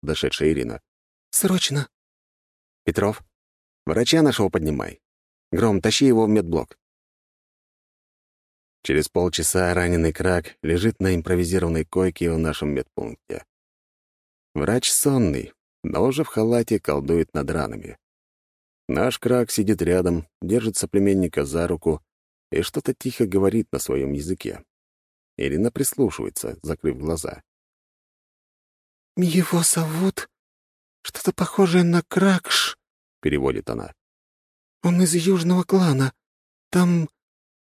подошедшая Ирина. «Срочно!» «Петров, врача нашего поднимай. Гром, тащи его в медблок». Через полчаса раненый крак лежит на импровизированной койке в нашем медпункте. Врач сонный, но уже в халате колдует над ранами. Наш крак сидит рядом, держит соплеменника за руку и что-то тихо говорит на своем языке. Ирина прислушивается, закрыв глаза. «Его зовут что-то похожее на Кракш», — переводит она. «Он из южного клана. Там...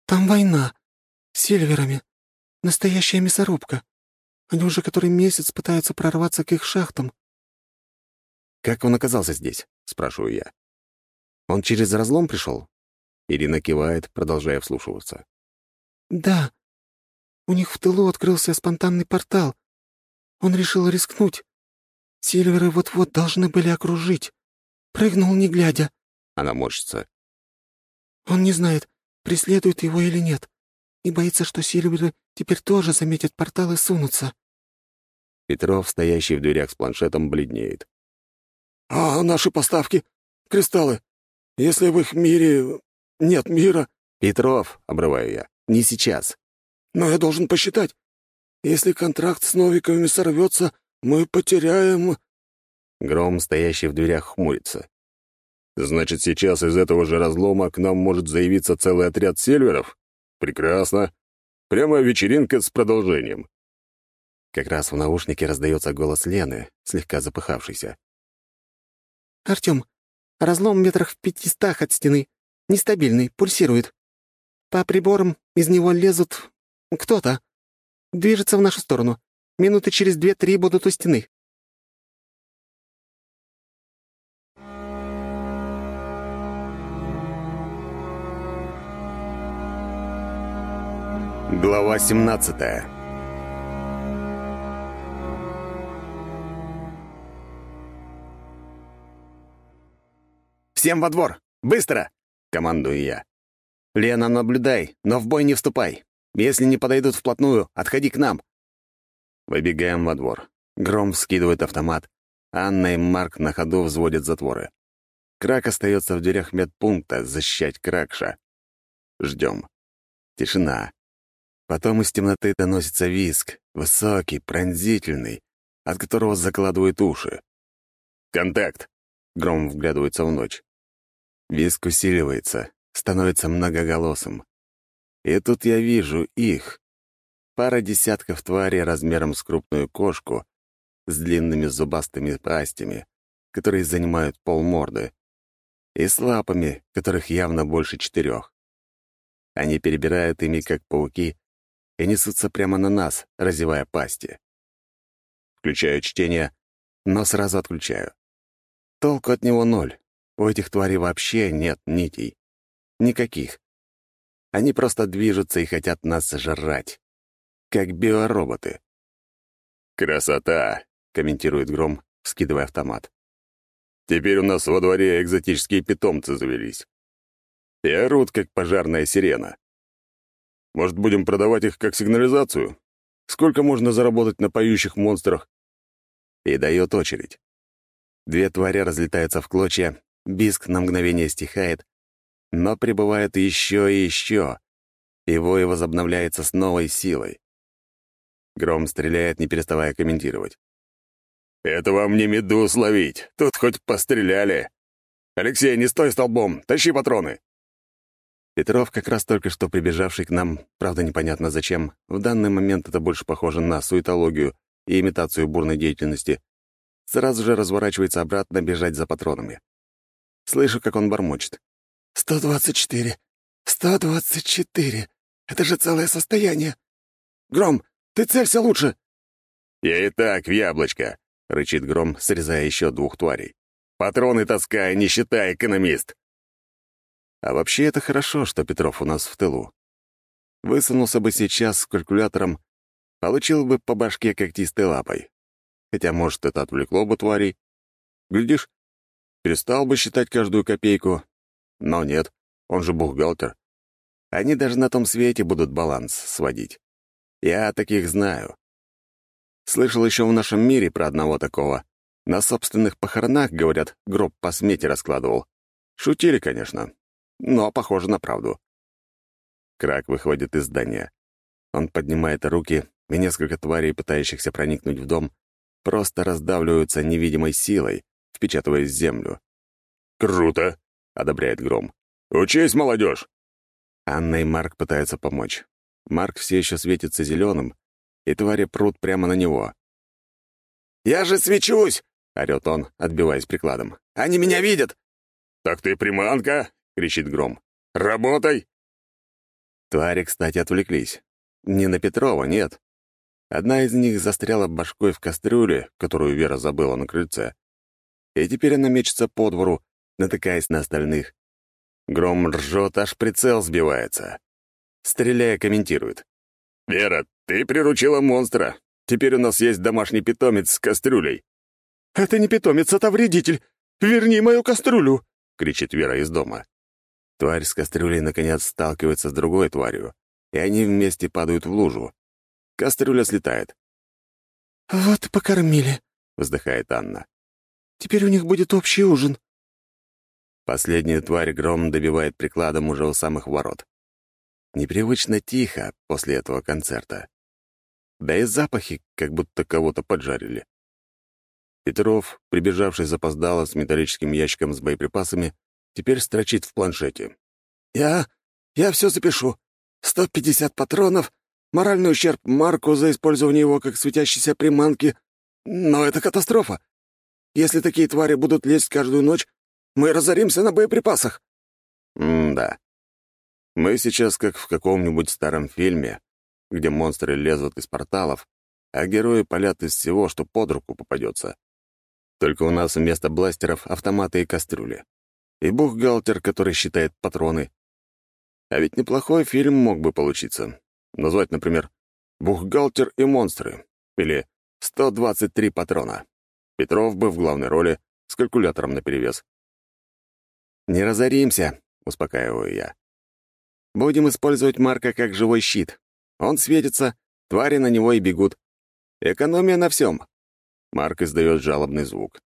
там война. С сильверами. Настоящая мясорубка. Они уже который месяц пытаются прорваться к их шахтам». «Как он оказался здесь?» — спрашиваю я. «Он через разлом пришел?» Ирина кивает, продолжая вслушиваться. «Да. У них в тылу открылся спонтанный портал. Он решил рискнуть. Сильверы вот-вот должны были окружить. Прыгнул, не глядя». Она морщится. «Он не знает, преследует его или нет, и боится, что Сильверы теперь тоже заметят портал и сунутся». Петров, стоящий в дверях с планшетом, бледнеет. «А наши поставки? Кристаллы? Если в их мире нет мира...» «Петров», — обрываю я, — «не сейчас». «Но я должен посчитать. Если контракт с Новиковыми сорвется, мы потеряем...» Гром, стоящий в дверях, хмурится. «Значит, сейчас из этого же разлома к нам может заявиться целый отряд сельверов? Прекрасно. Прямо вечеринка с продолжением». Как раз в наушнике раздается голос Лены, слегка запыхавшийся. «Артём, разлом метрах в пятистах от стены. Нестабильный, пульсирует. По приборам из него лезут... кто-то. Движется в нашу сторону. Минуты через две-три будут у стены». Глава 17 «Всем во двор! Быстро!» — командую я. «Лена, наблюдай, но в бой не вступай. Если не подойдут вплотную, отходи к нам». Выбегаем во двор. Гром скидывает автомат. Анна и Марк на ходу взводят затворы. Крак остается в дверях медпункта защищать Кракша. Ждем. Тишина. Потом из темноты доносится виск, высокий, пронзительный, от которого закладывают уши. «Контакт!» — Гром вглядывается в ночь. Виск усиливается, становится многоголосым. И тут я вижу их. Пара десятков тварей размером с крупную кошку, с длинными зубастыми пастями, которые занимают полморды, и с лапами, которых явно больше четырех. Они перебирают ими, как пауки, и несутся прямо на нас, разевая пасти. Включаю чтение, но сразу отключаю. Толку от него ноль. У этих тварей вообще нет нитей. Никаких. Они просто движутся и хотят нас сожрать. Как биороботы. «Красота!» — комментирует Гром, скидывая автомат. «Теперь у нас во дворе экзотические питомцы завелись. И орут, как пожарная сирена. Может, будем продавать их как сигнализацию? Сколько можно заработать на поющих монстрах?» И дает очередь. Две твари разлетаются в клочья, биск на мгновение стихает, но прибывает еще и еще, и вой возобновляется с новой силой. Гром стреляет, не переставая комментировать. «Это вам не медуз ловить, тут хоть постреляли. Алексей, не стой столбом, тащи патроны!» Петров, как раз только что прибежавший к нам, правда непонятно зачем, в данный момент это больше похоже на суетологию и имитацию бурной деятельности, сразу же разворачивается обратно бежать за патронами. Слышу, как он бормочет. «Сто двадцать четыре! Сто двадцать четыре! Это же целое состояние! Гром, ты целься лучше!» «Я и так в яблочко!» — рычит Гром, срезая еще двух тварей. «Патроны таскай, не считай, экономист!» А вообще это хорошо, что Петров у нас в тылу. Высунулся бы сейчас с калькулятором, получил бы по башке когтистой лапой. Хотя, может, это отвлекло бы тварей. Глядишь, перестал бы считать каждую копейку. Но нет, он же бухгалтер. Они даже на том свете будут баланс сводить. Я таких знаю. Слышал еще в нашем мире про одного такого. На собственных похоронах, говорят, гроб по смете раскладывал. Шутили, конечно, но похоже на правду. Крак выходит из здания. Он поднимает руки, и несколько тварей, пытающихся проникнуть в дом, просто раздавливаются невидимой силой, впечатываясь в землю. «Круто!» — одобряет Гром. «Учись, молодежь!» Анна и Марк пытаются помочь. Марк все еще светится зеленым, и твари прут прямо на него. «Я же свечусь!» — орёт он, отбиваясь прикладом. «Они меня видят!» «Так ты приманка!» — кричит Гром. «Работай!» Твари, кстати, отвлеклись. Не на Петрова, нет. Одна из них застряла башкой в кастрюле, которую Вера забыла на крыльце. И теперь она мечется по двору, натыкаясь на остальных. Гром ржет, аж прицел сбивается. Стреляя, комментирует. «Вера, ты приручила монстра. Теперь у нас есть домашний питомец с кастрюлей». «Это не питомец, это вредитель. Верни мою кастрюлю!» — кричит Вера из дома. Тварь с кастрюлей, наконец, сталкивается с другой тварью, и они вместе падают в лужу. Кастрюля слетает. «Вот покормили», — вздыхает Анна. «Теперь у них будет общий ужин». Последнюю тварь гром добивает прикладом уже у самых ворот. Непривычно тихо после этого концерта. Да и запахи, как будто кого-то поджарили. Петров, прибежавший запоздало с металлическим ящиком с боеприпасами, теперь строчит в планшете. «Я... я все запишу. 150 патронов, моральный ущерб Марку за использование его как светящейся приманки. Но это катастрофа. Если такие твари будут лезть каждую ночь, мы разоримся на боеприпасах». М-да. Мы сейчас как в каком-нибудь старом фильме, где монстры лезут из порталов, а герои палят из всего, что под руку попадется. Только у нас вместо бластеров автоматы и кастрюли. И бухгалтер, который считает патроны. А ведь неплохой фильм мог бы получиться. Назвать, например, «Бухгалтер и монстры» или «123 патрона». Петров бы в главной роли с калькулятором наперевес. «Не разоримся», — успокаиваю я. Будем использовать Марка как живой щит. Он светится, твари на него и бегут. Экономия на всем. Марк издает жалобный звук.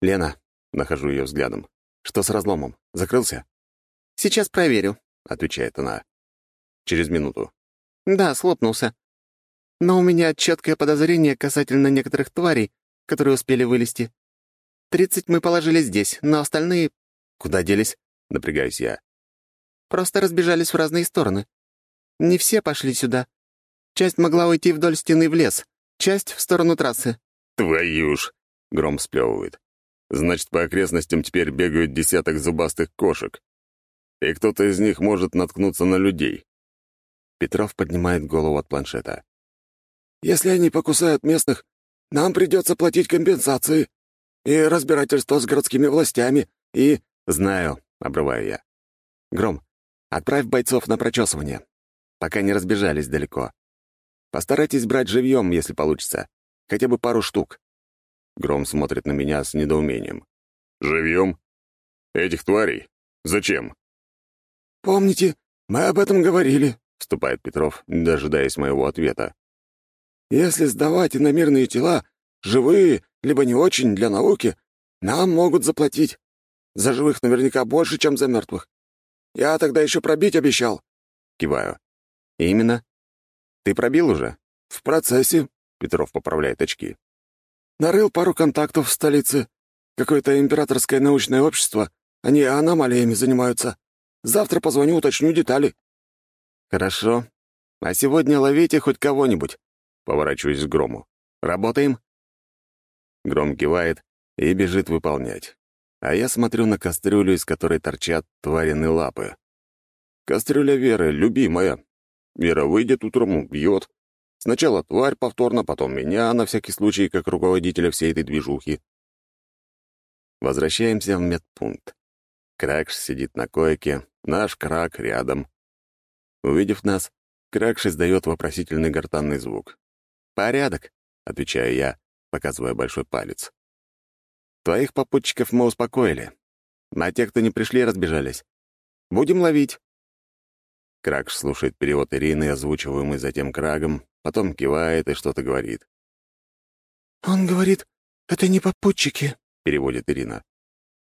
«Лена», — нахожу ее взглядом, — «что с разломом? Закрылся?» «Сейчас проверю», — отвечает она. Через минуту. «Да, слопнулся. Но у меня четкое подозрение касательно некоторых тварей, которые успели вылезти. Тридцать мы положили здесь, но остальные...» «Куда делись?» — напрягаюсь я. Просто разбежались в разные стороны. Не все пошли сюда. Часть могла уйти вдоль стены в лес, часть — в сторону трассы». «Твою ж!» — Гром сплевывает. «Значит, по окрестностям теперь бегают десяток зубастых кошек. И кто-то из них может наткнуться на людей». Петров поднимает голову от планшета. «Если они покусают местных, нам придется платить компенсации и разбирательство с городскими властями, и...» «Знаю», — обрываю я. «Гром, Отправь бойцов на прочесывание, пока не разбежались далеко. Постарайтесь брать живьем, если получится. Хотя бы пару штук. Гром смотрит на меня с недоумением. «Живьем? Этих тварей? Зачем?» «Помните, мы об этом говорили», — вступает Петров, дожидаясь моего ответа. «Если сдавать иномирные тела, живые, либо не очень, для науки, нам могут заплатить. За живых наверняка больше, чем за мертвых. Я тогда еще пробить обещал». Киваю. «Именно. Ты пробил уже?» «В процессе», — Петров поправляет очки. «Нарыл пару контактов в столице. Какое-то императорское научное общество. Они аномалиями занимаются. Завтра позвоню, уточню детали». «Хорошо. А сегодня ловите хоть кого-нибудь». Поворачиваюсь к Грому. «Работаем?» Гром кивает и бежит выполнять а я смотрю на кастрюлю, из которой торчат тварины лапы. Кастрюля Веры, любимая. Вера выйдет утром, убьет. Сначала тварь повторно, потом меня, на всякий случай, как руководителя всей этой движухи. Возвращаемся в медпункт. Кракш сидит на койке, наш крак рядом. Увидев нас, Кракш издает вопросительный гортанный звук. «Порядок», — отвечаю я, показывая большой палец. Твоих попутчиков мы успокоили. А те, кто не пришли, разбежались. Будем ловить». Кракш слушает перевод Ирины, озвучиваемый затем Крагом, потом кивает и что-то говорит. «Он говорит, «Это не попутчики», — переводит Ирина.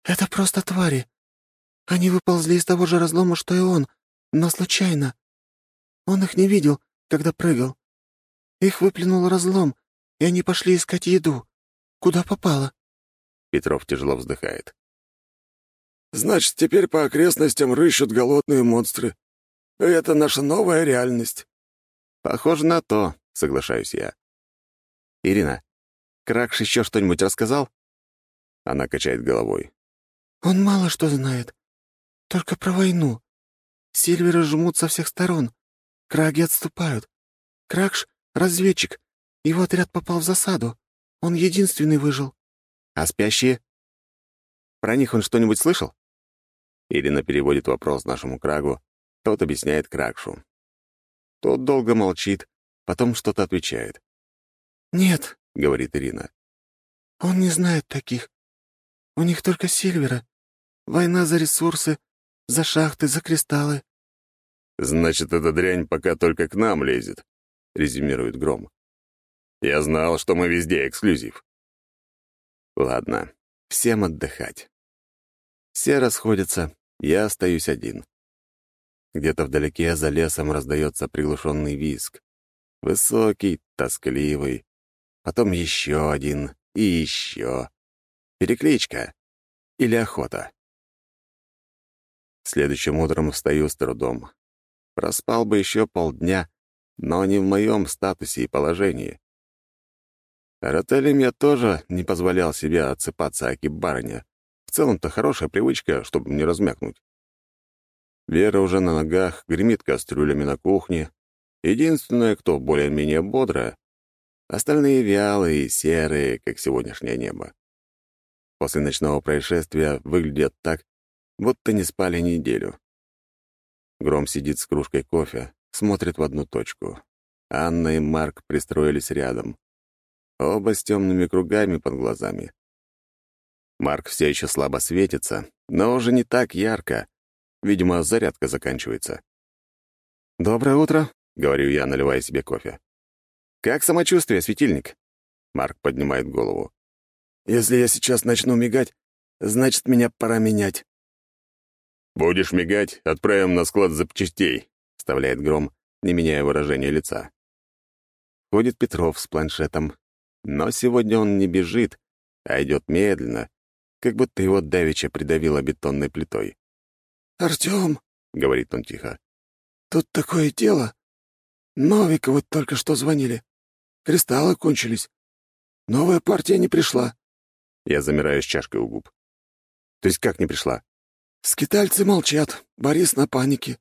«Это просто твари. Они выползли из того же разлома, что и он, но случайно. Он их не видел, когда прыгал. Их выплюнул разлом, и они пошли искать еду. Куда попало?» Петров тяжело вздыхает. «Значит, теперь по окрестностям рыщут голодные монстры. Это наша новая реальность». «Похоже на то», — соглашаюсь я. «Ирина, Кракш еще что-нибудь рассказал?» Она качает головой. «Он мало что знает. Только про войну. Сильверы жмут со всех сторон. Краги отступают. Кракш — разведчик. Его отряд попал в засаду. Он единственный выжил. А спящие? Про них он что-нибудь слышал? Ирина переводит вопрос нашему Крагу, тот объясняет Кракшу. Тот долго молчит, потом что-то отвечает. «Нет», — говорит Ирина. «Он не знает таких. У них только Сильвера. Война за ресурсы, за шахты, за кристаллы». «Значит, эта дрянь пока только к нам лезет», — резюмирует Гром. «Я знал, что мы везде эксклюзив». Ладно, всем отдыхать. Все расходятся, я остаюсь один. Где-то вдалеке за лесом раздается приглушенный визг. Высокий, тоскливый. Потом еще один и еще. Перекличка. Или охота. Следующим утром встаю с трудом. Проспал бы еще полдня, но не в моем статусе и положении. Ротелем я тоже не позволял себе отсыпаться аки-барыня. В целом-то хорошая привычка, чтобы не размякнуть. Вера уже на ногах, гремит кастрюлями на кухне. Единственная, кто более-менее бодрая. Остальные вялые и серые, как сегодняшнее небо. После ночного происшествия выглядят так, будто не спали неделю. Гром сидит с кружкой кофе, смотрит в одну точку. Анна и Марк пристроились рядом. Оба с темными кругами под глазами. Марк все еще слабо светится, но уже не так ярко, Видимо, зарядка заканчивается. «Доброе утро», — говорю я, наливая себе кофе. «Как самочувствие, светильник?» Марк поднимает голову. «Если я сейчас начну мигать, значит, меня пора менять». «Будешь мигать, отправим на склад запчастей», — вставляет Гром, не меняя выражения лица. Ходит Петров с планшетом, но сегодня он не бежит, а идет медленно, как будто его давеча придавило бетонной плитой. «Артём», — говорит он тихо, — «тут такое дело. Новиковы только что звонили. Кристаллы кончились. Новая партия не пришла». Я замираю с чашкой у губ. «То есть как не пришла?» «Скитальцы молчат. Борис на панике.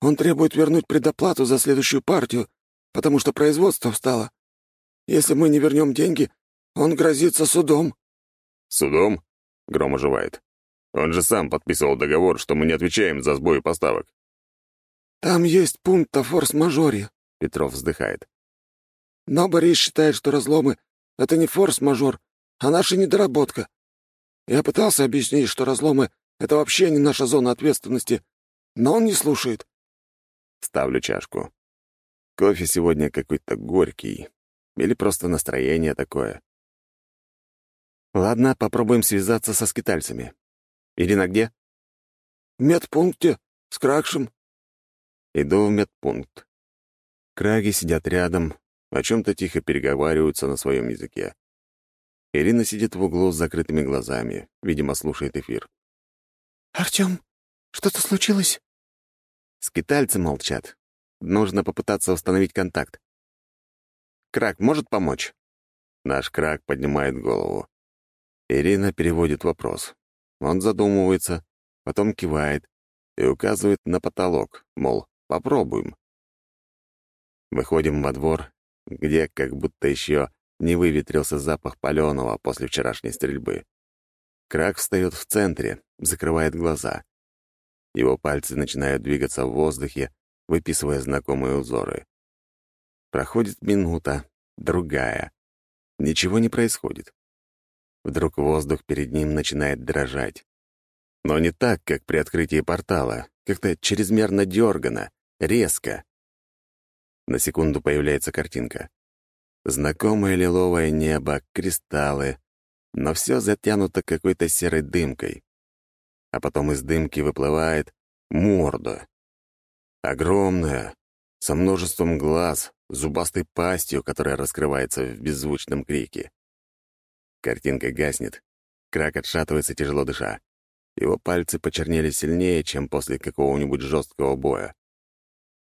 Он требует вернуть предоплату за следующую партию, потому что производство встало. Если мы не вернем деньги, он грозится судом». «Судом?» — Гром оживает. Он же сам подписывал договор, что мы не отвечаем за сбои поставок. «Там есть пункт о форс-мажоре», — Петров вздыхает. «Но Борис считает, что разломы — это не форс-мажор, а наша недоработка. Я пытался объяснить, что разломы — это вообще не наша зона ответственности, но он не слушает». Ставлю чашку. Кофе сегодня какой-то горький. Или просто настроение такое. Ладно, попробуем связаться со скитальцами. Ирина где?» «В медпункте. С Кракшем». Иду в медпункт. Краги сидят рядом, о чем-то тихо переговариваются на своем языке. Ирина сидит в углу с закрытыми глазами, видимо, слушает эфир. «Артём, что-то случилось?» Скитальцы молчат. Нужно попытаться установить контакт. «Крак может помочь?» Наш Крак поднимает голову. Ирина переводит вопрос. Он задумывается, потом кивает и указывает на потолок, мол, попробуем. Выходим во двор, где как будто еще не выветрился запах паленого после вчерашней стрельбы. Крак встает в центре, закрывает глаза. Его пальцы начинают двигаться в воздухе, выписывая знакомые узоры. Проходит минута, другая. Ничего не происходит. Вдруг воздух перед ним начинает дрожать. Но не так, как при открытии портала, как-то чрезмерно дергано, резко. На секунду появляется картинка. Знакомое лиловое небо, кристаллы, но все затянуто какой-то серой дымкой. А потом из дымки выплывает морда. Огромная, со множеством глаз, зубастой пастью, которая раскрывается в беззвучном крике. Картинка гаснет, крак отшатывается, тяжело дыша. Его пальцы почернели сильнее, чем после какого-нибудь жесткого боя.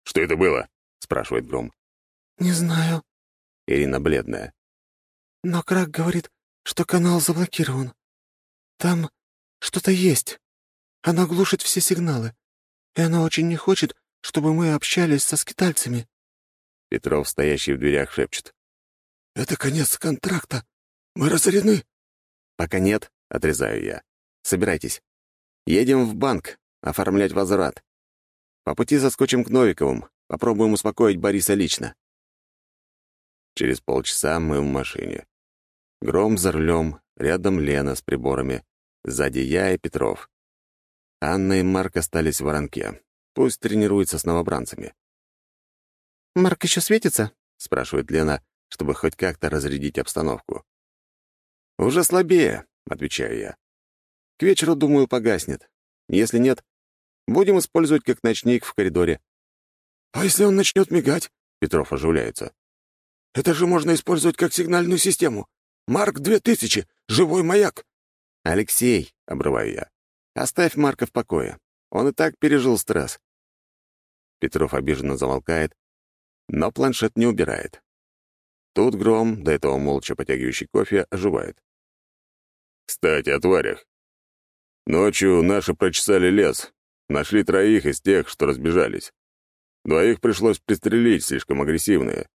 «Что это было?» — спрашивает Гром. «Не знаю». Ирина бледная. «Но Крак говорит, что канал заблокирован. Там что-то есть. Она глушит все сигналы. И она очень не хочет, чтобы мы общались со скитальцами». Петров, стоящий в дверях, шепчет. «Это конец контракта. Мы разорены». «Пока нет», — отрезаю я. «Собирайтесь. Едем в банк, оформлять возврат. По пути заскочим к Новиковым, попробуем успокоить Бориса лично». Через полчаса мы в машине. Гром за рулем, рядом Лена с приборами, сзади я и Петров. Анна и Марк остались в воронке. Пусть тренируется с новобранцами. «Марк еще светится?» — спрашивает Лена, чтобы хоть как-то разрядить обстановку. «Уже слабее», — отвечаю я. «К вечеру, думаю, погаснет. Если нет, будем использовать как ночник в коридоре». «А если он начнет мигать?» — Петров оживляется. «Это же можно использовать как сигнальную систему. Марк 2000, живой маяк». «Алексей», — обрываю я, — «оставь Марка в покое. Он и так пережил стресс. Петров обиженно замолкает, но планшет не убирает. Тут Гром, до этого молча потягивающий кофе, оживает. «Кстати, о тварях. Ночью наши прочесали лес, нашли троих из тех, что разбежались. Двоих пришлось пристрелить, слишком агрессивные.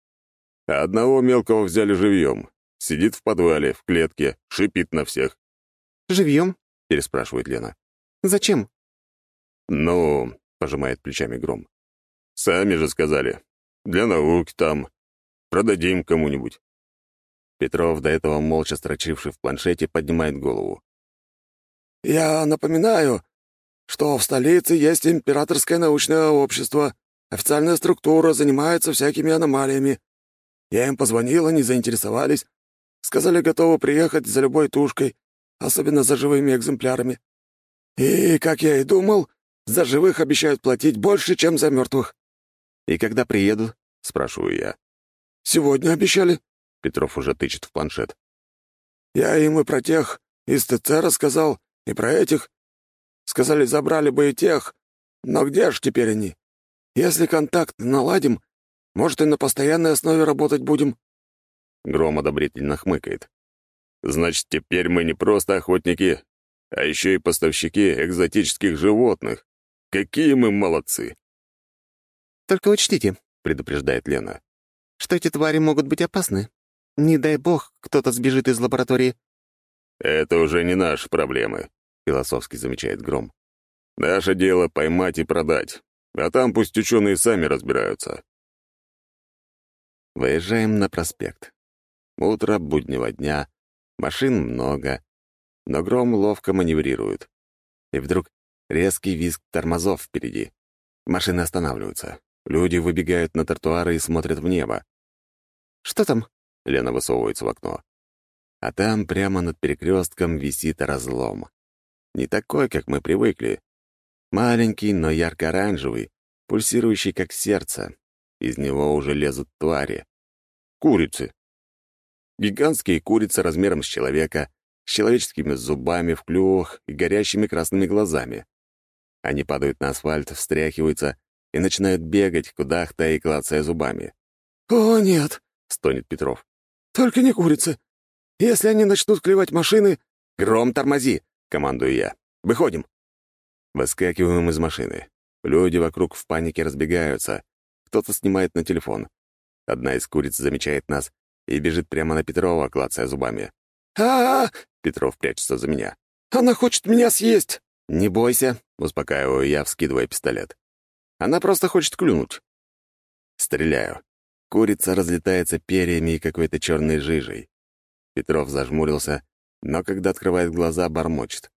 А одного мелкого взяли живьем. Сидит в подвале, в клетке, шипит на всех. «Живьем?» — переспрашивает Лена. «Зачем?» «Ну...» — пожимает плечами Гром. Сами же сказали. Для науки там. Продадим кому-нибудь. Петров, до этого молча строчивший в планшете, поднимает голову. «Я напоминаю, что в столице есть императорское научное общество. Официальная структура занимается всякими аномалиями. Я им позвонил, они заинтересовались. Сказали, готовы приехать за любой тушкой, особенно за живыми экземплярами. И, как я и думал, за живых обещают платить больше, чем за мертвых. «И когда приедут?» — спрашиваю я. «Сегодня обещали». Петров уже тычет в планшет. «Я им и про тех из ТЦ рассказал, и про этих. Сказали, забрали бы и тех. Но где ж теперь они? Если контакт наладим, может, и на постоянной основе работать будем». Гром одобрительно хмыкает. «Значит, теперь мы не просто охотники, а еще и поставщики экзотических животных. Какие мы молодцы!» «Только учтите», — предупреждает Лена, «что эти твари могут быть опасны. Не дай бог, кто-то сбежит из лаборатории». «Это уже не наши проблемы», — философски замечает Гром. «Наше дело — поймать и продать, а там пусть ученые сами разбираются». Выезжаем на проспект. Утро буднего дня, машин много, но Гром ловко маневрирует. И вдруг резкий визг тормозов впереди. Машины останавливаются. Люди выбегают на тротуары и смотрят в небо. «Что там?» — Лена высовывается в окно. А там прямо над перекрестком висит разлом. Не такой, как мы привыкли. Маленький, но ярко-оранжевый, пульсирующий, как сердце. Из него уже лезут твари. Курицы. Гигантские курицы размером с человека, с человеческими зубами в клювах и горящими красными глазами. Они падают на асфальт, встряхиваются и начинают бегать, кудахтая и клацая зубами. «О, нет!» — стонет Петров. «Только не курицы. Если они начнут клевать машины...» «Гром, тормози!» — командую я. «Выходим!» Выскакиваем из машины. Люди вокруг в панике разбегаются. Кто-то снимает на телефон. Одна из куриц замечает нас и бежит прямо на Петрова, клацая зубами. а, -а, -а Петров прячется за меня. «Она хочет меня съесть!» «Не бойся», — успокаиваю я, вскидывая пистолет. Она просто хочет клюнуть. Стреляю. Курица разлетается перьями и какой-то черной жижей. Петров зажмурился, но когда открывает глаза, бормочет.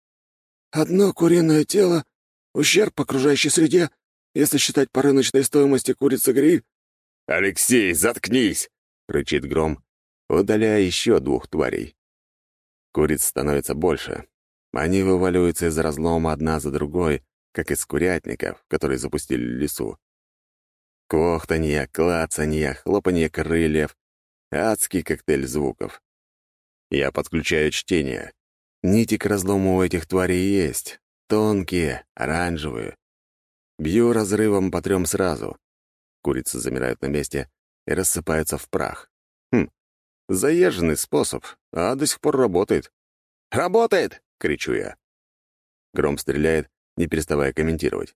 «Одно куриное тело, ущерб окружающей среде, если считать по рыночной стоимости курицы гри...» «Алексей, заткнись!» — рычит Гром, удаляя еще двух тварей. Куриц становится больше. Они вываливаются из разлома одна за другой, как из курятников, которые запустили лесу. Кохтанье, клацанье, хлопанье крыльев. Адский коктейль звуков. Я подключаю чтение. Нити к разлому у этих тварей есть. Тонкие, оранжевые. Бью разрывом по трем сразу. Курицы замирают на месте и рассыпаются в прах. Хм, заезженный способ, а до сих пор работает. «Работает!» — кричу я. Гром стреляет, не переставая комментировать.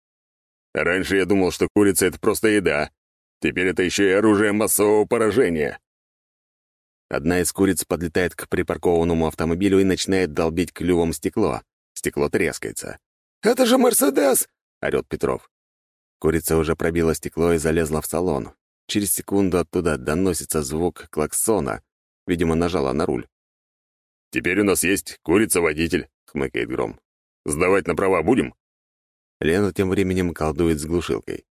«Раньше я думал, что курица — это просто еда. Теперь это еще и оружие массового поражения». Одна из куриц подлетает к припаркованному автомобилю и начинает долбить клювом стекло. Стекло трескается. «Это же Мерседес!» — орёт Петров. Курица уже пробила стекло и залезла в салон. Через секунду оттуда доносится звук клаксона. Видимо, нажала на руль. «Теперь у нас есть курица-водитель», — хмыкает Гром. «Сдавать на права будем?» Лена тем временем колдует с глушилкой.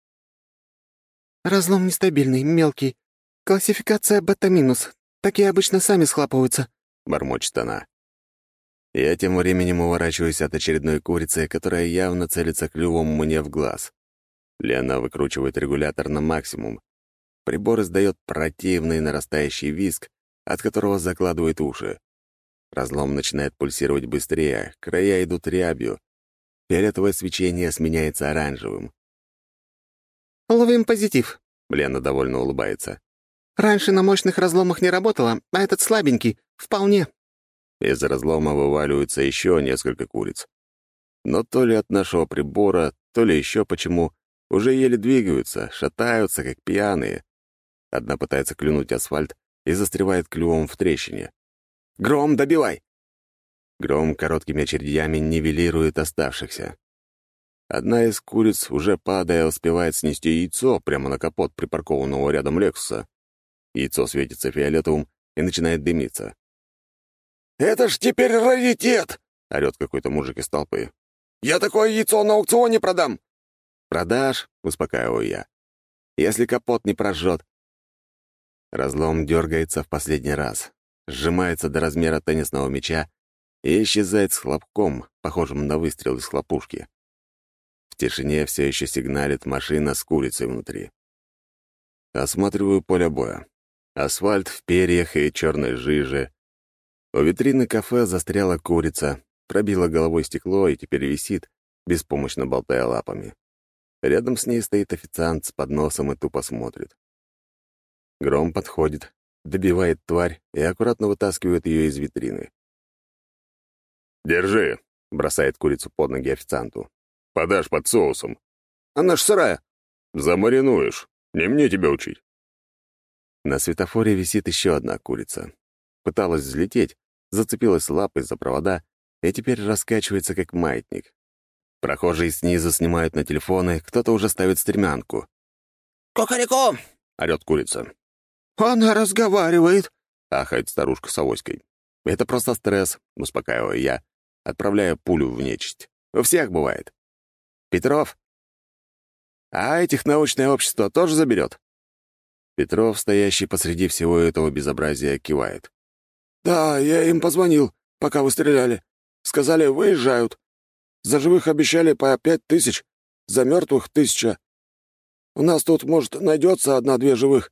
«Разлом нестабильный, мелкий. Классификация бета-минус. Такие обычно сами схлапываются», — бормочет она. Я тем временем уворачиваюсь от очередной курицы, которая явно целится клювом мне в глаз. Лена выкручивает регулятор на максимум. Прибор издает противный нарастающий визг, от которого закладывает уши. Разлом начинает пульсировать быстрее, края идут рябью. Фиолетовое свечение сменяется оранжевым. «Ловим позитив», — Лена довольно улыбается. «Раньше на мощных разломах не работало, а этот слабенький — вполне». Из разлома вываливаются еще несколько куриц. Но то ли от нашего прибора, то ли еще почему, уже еле двигаются, шатаются, как пьяные. Одна пытается клюнуть асфальт и застревает клювом в трещине. «Гром, добивай!» Гром короткими очередями нивелирует оставшихся. Одна из куриц, уже падая, успевает снести яйцо прямо на капот припаркованного рядом Лексуса. Яйцо светится фиолетовым и начинает дымиться. «Это ж теперь раритет!» — орёт какой-то мужик из толпы. «Я такое яйцо на аукционе продам!» «Продашь?» — успокаиваю я. «Если капот не прожжет». Разлом дергается в последний раз, сжимается до размера теннисного мяча и исчезает с хлопком, похожим на выстрел из хлопушки. В тишине все еще сигналит машина с курицей внутри. Осматриваю поле боя. Асфальт в перьях и черной жиже. У витрины кафе застряла курица, пробила головой стекло и теперь висит, беспомощно болтая лапами. Рядом с ней стоит официант с подносом и тупо смотрит. Гром подходит, добивает тварь и аккуратно вытаскивает ее из витрины. «Держи», — бросает курицу под ноги официанту. «Подашь под соусом». «Она ж сырая». «Замаринуешь. Не мне тебя учить». На светофоре висит еще одна курица. Пыталась взлететь, зацепилась лапой за провода и теперь раскачивается, как маятник. Прохожие снизу снимают на телефоны, кто-то уже ставит стремянку. «Кукареку!» — орёт курица. «Она разговаривает!» — ахает старушка с авоськой. «Это просто стресс», — успокаиваю я, отправляя пулю в нечисть. «У всех бывает». «Петров?» «А этих научное общество тоже заберет?» Петров, стоящий посреди всего этого безобразия, кивает. «Да, я им позвонил, пока вы стреляли. Сказали, выезжают. За живых обещали по пять тысяч, за мертвых — тысяча. У нас тут, может, найдется одна-две живых.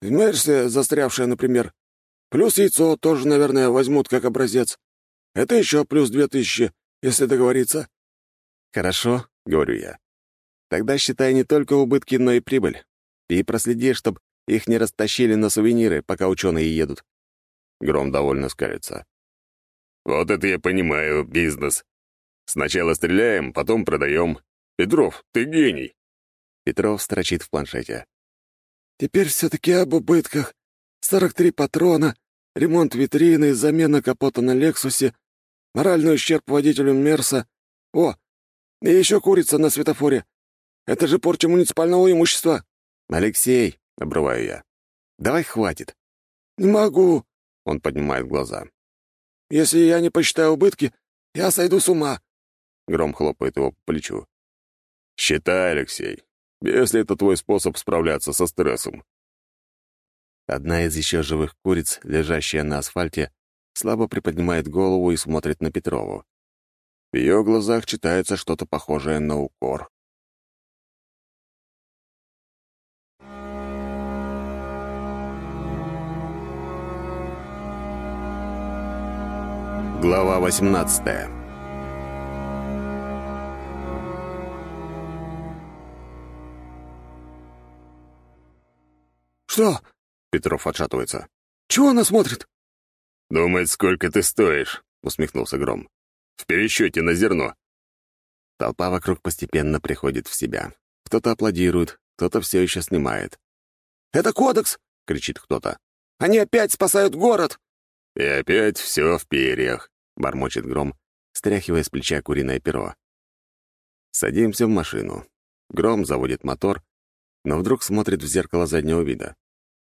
В Мерсе застрявшая, например. Плюс яйцо тоже, наверное, возьмут как образец. Это еще плюс две тысячи, если договориться». «Хорошо», — говорю я. «Тогда считай не только убытки, но и прибыль. И проследи, чтобы их не растащили на сувениры, пока ученые едут». Гром довольно скалится. «Вот это я понимаю, бизнес. Сначала стреляем, потом продаем. Петров, ты гений!» Петров строчит в планшете. «Теперь все-таки об убытках. 43 патрона, ремонт витрины, замена капота на «Лексусе», моральный ущерб водителю Мерса. О, и еще курица на светофоре. Это же порча муниципального имущества». «Алексей», — обрываю я, — «давай хватит». «Не могу», — он поднимает глаза. «Если я не посчитаю убытки, я сойду с ума». Гром хлопает его по плечу. «Считай, Алексей, если это твой способ справляться со стрессом». Одна из еще живых куриц, лежащая на асфальте, слабо приподнимает голову и смотрит на Петрову. В ее глазах читается что-то похожее на укор. Глава 18 «Что?» — Петров отшатывается. «Чего она смотрит?» «Думает, сколько ты стоишь», — усмехнулся Гром. «В пересчете на зерно». Толпа вокруг постепенно приходит в себя. Кто-то аплодирует, кто-то все еще снимает. «Это кодекс!» — кричит кто-то. «Они опять спасают город!» «И опять все в перьях», — бормочет Гром, стряхивая с плеча куриное перо. Садимся в машину. Гром заводит мотор, но вдруг смотрит в зеркало заднего вида.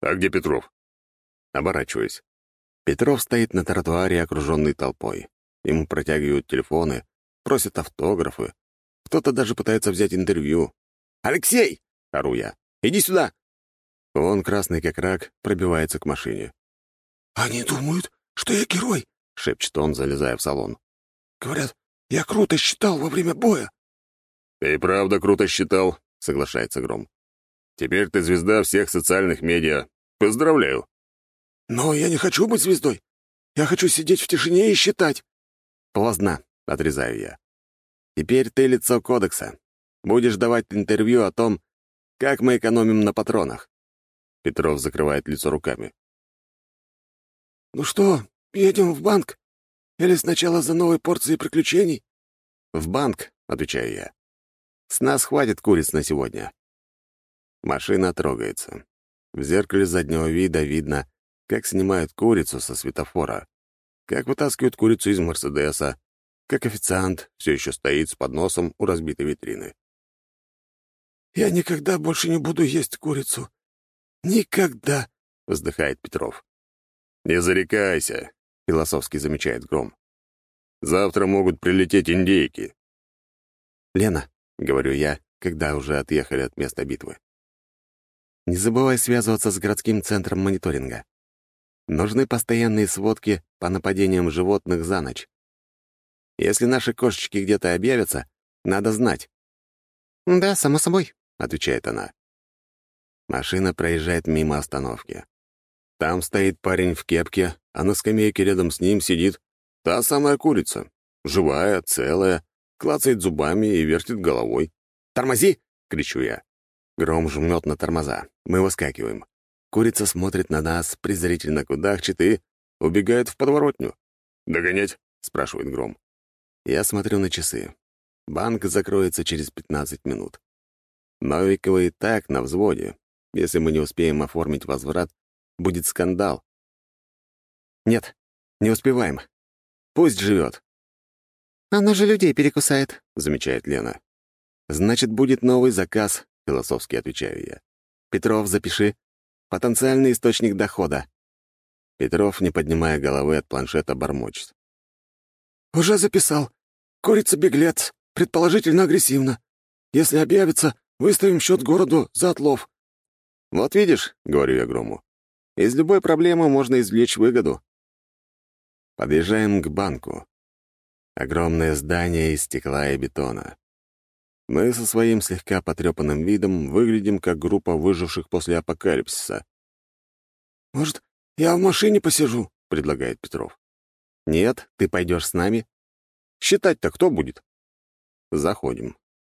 «А где Петров?» Оборачиваюсь. Петров стоит на тротуаре, окруженный толпой. Ему протягивают телефоны, просят автографы. Кто-то даже пытается взять интервью. «Алексей!» — ору я. «Иди сюда!» Он, красный как рак, пробивается к машине. «Они думают, что я герой», — шепчет он, залезая в салон. «Говорят, я круто считал во время боя». «Ты правда круто считал», — соглашается Гром. «Теперь ты звезда всех социальных медиа. Поздравляю». «Но я не хочу быть звездой. Я хочу сидеть в тишине и считать». «Поздно», — отрезаю я. «Теперь ты лицо кодекса. Будешь давать интервью о том, как мы экономим на патронах». Петров закрывает лицо руками. «Ну что, едем в банк? Или сначала за новой порцией приключений?» «В банк», — отвечаю я. «С нас хватит куриц на сегодня». Машина трогается. В зеркале заднего вида видно, как снимают курицу со светофора, как вытаскивают курицу из Мерседеса, как официант все еще стоит с подносом у разбитой витрины. «Я никогда больше не буду есть курицу. Никогда!» — вздыхает Петров. «Не зарекайся», — философски замечает Гром. «Завтра могут прилететь индейки». «Лена», — говорю я, когда уже отъехали от места битвы, «не забывай связываться с городским центром мониторинга. Нужны постоянные сводки по нападениям животных за ночь. Если наши кошечки где-то объявятся, надо знать». «Да, само собой», — отвечает она. Машина проезжает мимо остановки. Там стоит парень в кепке, а на скамейке рядом с ним сидит та самая курица. Живая, целая, клацает зубами и вертит головой. «Тормози!» — кричу я. Гром жмет на тормоза. Мы выскакиваем. Курица смотрит на нас, презрительно кудахчет и убегает в подворотню. «Догонять?» — спрашивает Гром. Я смотрю на часы. Банк закроется через 15 минут. Новикова и так на взводе. Если мы не успеем оформить возврат, будет скандал. Нет, не успеваем. Пусть живет. Она же людей перекусает, замечает Лена. Значит, будет новый заказ, философски отвечаю я. Петров, запиши. Потенциальный источник дохода. Петров, не поднимая головы от планшета, бормочет. «Уже записал. Курица-беглец, предположительно агрессивна. Если объявится, выставим счет городу за отлов». «Вот видишь», — говорю я Грому, из любой проблемы можно извлечь выгоду. Подъезжаем к банку. Огромное здание из стекла и бетона. Мы со своим слегка потрепанным видом выглядим как группа выживших после апокалипсиса. «Может, я в машине посижу?» — предлагает Петров. «Нет, ты пойдешь с нами. Считать-то кто будет?» Заходим.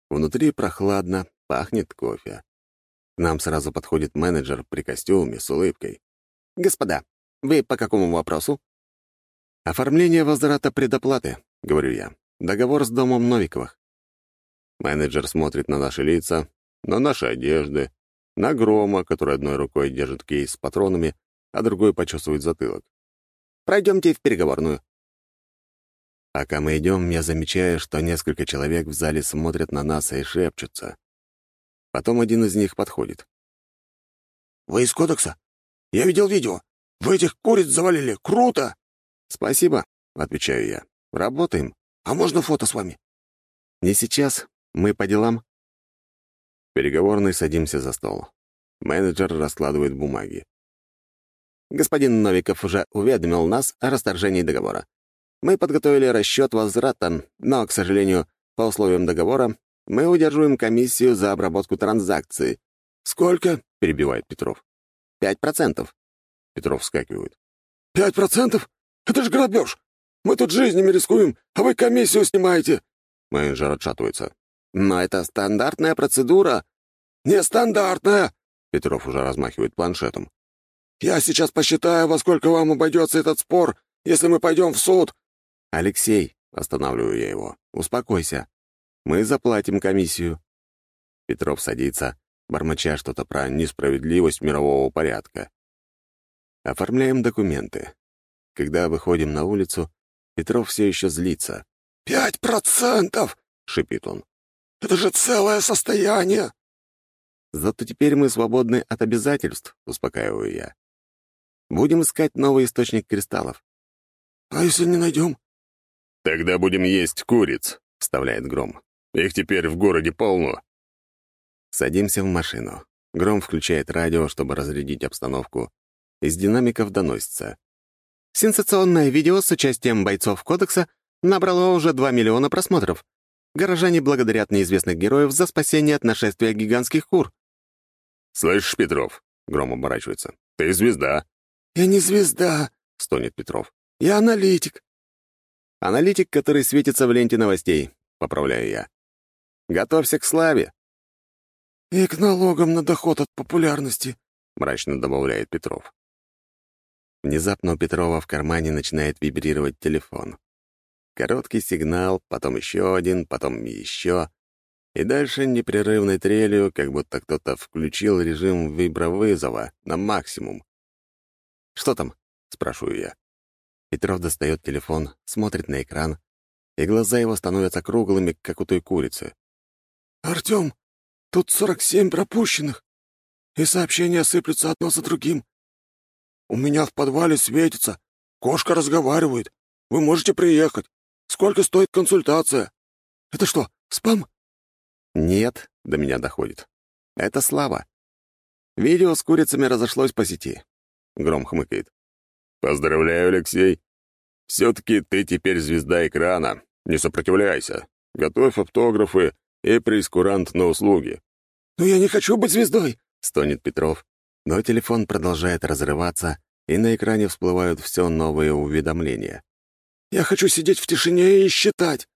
Внутри прохладно, пахнет кофе. К нам сразу подходит менеджер при костюме с улыбкой. «Господа, вы по какому вопросу?» «Оформление возврата предоплаты», — говорю я. «Договор с домом Новиковых». Менеджер смотрит на наши лица, на наши одежды, на Грома, который одной рукой держит кейс с патронами, а другой почесывает затылок. «Пройдемте в переговорную». Пока мы идем, я замечаю, что несколько человек в зале смотрят на нас и шепчутся. Потом один из них подходит. «Вы из кодекса? Я видел видео. Вы этих куриц завалили. Круто!» «Спасибо», — отвечаю я. «Работаем. А можно фото с вами?» «Не сейчас. Мы по делам». В переговорной садимся за стол. Менеджер раскладывает бумаги. господин Новиков уже уведомил нас о расторжении договора. Мы подготовили расчет возврата, но, к сожалению, по условиям договора мы удерживаем комиссию за обработку транзакции. «Сколько?» — перебивает Петров. «Пять процентов». Петров вскакивает. «Пять процентов? Это же грабеж! Мы тут жизнями рискуем, а вы комиссию снимаете!» Менеджер отшатывается. «Но это стандартная процедура». «Нестандартная!» Петров уже размахивает планшетом. «Я сейчас посчитаю, во сколько вам обойдется этот спор, если мы пойдем в суд». «Алексей», — останавливаю я его, — «успокойся. Мы заплатим комиссию». Петров садится, бормоча что-то про несправедливость мирового порядка. Оформляем документы. Когда выходим на улицу, Петров все еще злится. «Пять процентов!» — шипит он. «Это же целое состояние!» «Зато теперь мы свободны от обязательств», — успокаиваю я. «Будем искать новый источник кристаллов». «А если не найдем?» «Тогда будем есть куриц», — вставляет Гром. «Их теперь в городе полно». Садимся в машину. Гром включает радио, чтобы разрядить обстановку. Из динамиков доносится. Сенсационное видео с участием бойцов Кодекса набрало уже 2 миллиона просмотров. Горожане благодарят неизвестных героев за спасение от нашествия гигантских кур. «Слышишь, Петров?» — Гром оборачивается. «Ты звезда». «Я не звезда», — стонет Петров. «Я аналитик». «Аналитик, который светится в ленте новостей», — поправляю я. «Готовься к славе». «И к налогам на доход от популярности», — мрачно добавляет Петров. Внезапно у Петрова в кармане начинает вибрировать телефон. Короткий сигнал, потом еще один, потом еще. И дальше непрерывной трелью, как будто кто-то включил режим вибровызова на максимум. «Что там?» — спрашиваю я. Петров достает телефон, смотрит на экран, и глаза его становятся круглыми, как у той курицы. «Артём, тут 47 пропущенных, и сообщения сыплются одно за другим. У меня в подвале светится, кошка разговаривает. Вы можете приехать. Сколько стоит консультация? Это что, спам?» «Нет», — до меня доходит. «Это слава. Видео с курицами разошлось по сети». Гром хмыкает. «Поздравляю, Алексей. Все-таки ты теперь звезда экрана. Не сопротивляйся. Готовь автографы и прескурант на услуги». «Но я не хочу быть звездой», — стонет Петров. Но телефон продолжает разрываться, и на экране всплывают все новые уведомления. «Я хочу сидеть в тишине и считать».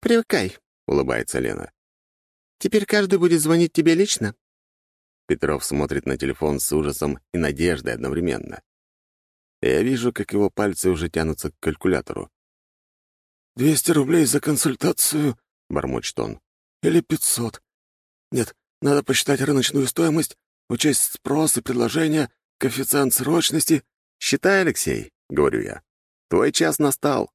«Привыкай», — улыбается Лена. «Теперь каждый будет звонить тебе лично?» Петров смотрит на телефон с ужасом и надеждой одновременно. Я вижу, как его пальцы уже тянутся к калькулятору. «Двести рублей за консультацию», — бормочет он. «Или пятьсот. Нет, надо посчитать рыночную стоимость, учесть спрос и предложение, коэффициент срочности». «Считай, Алексей», — говорю я. «Твой час настал».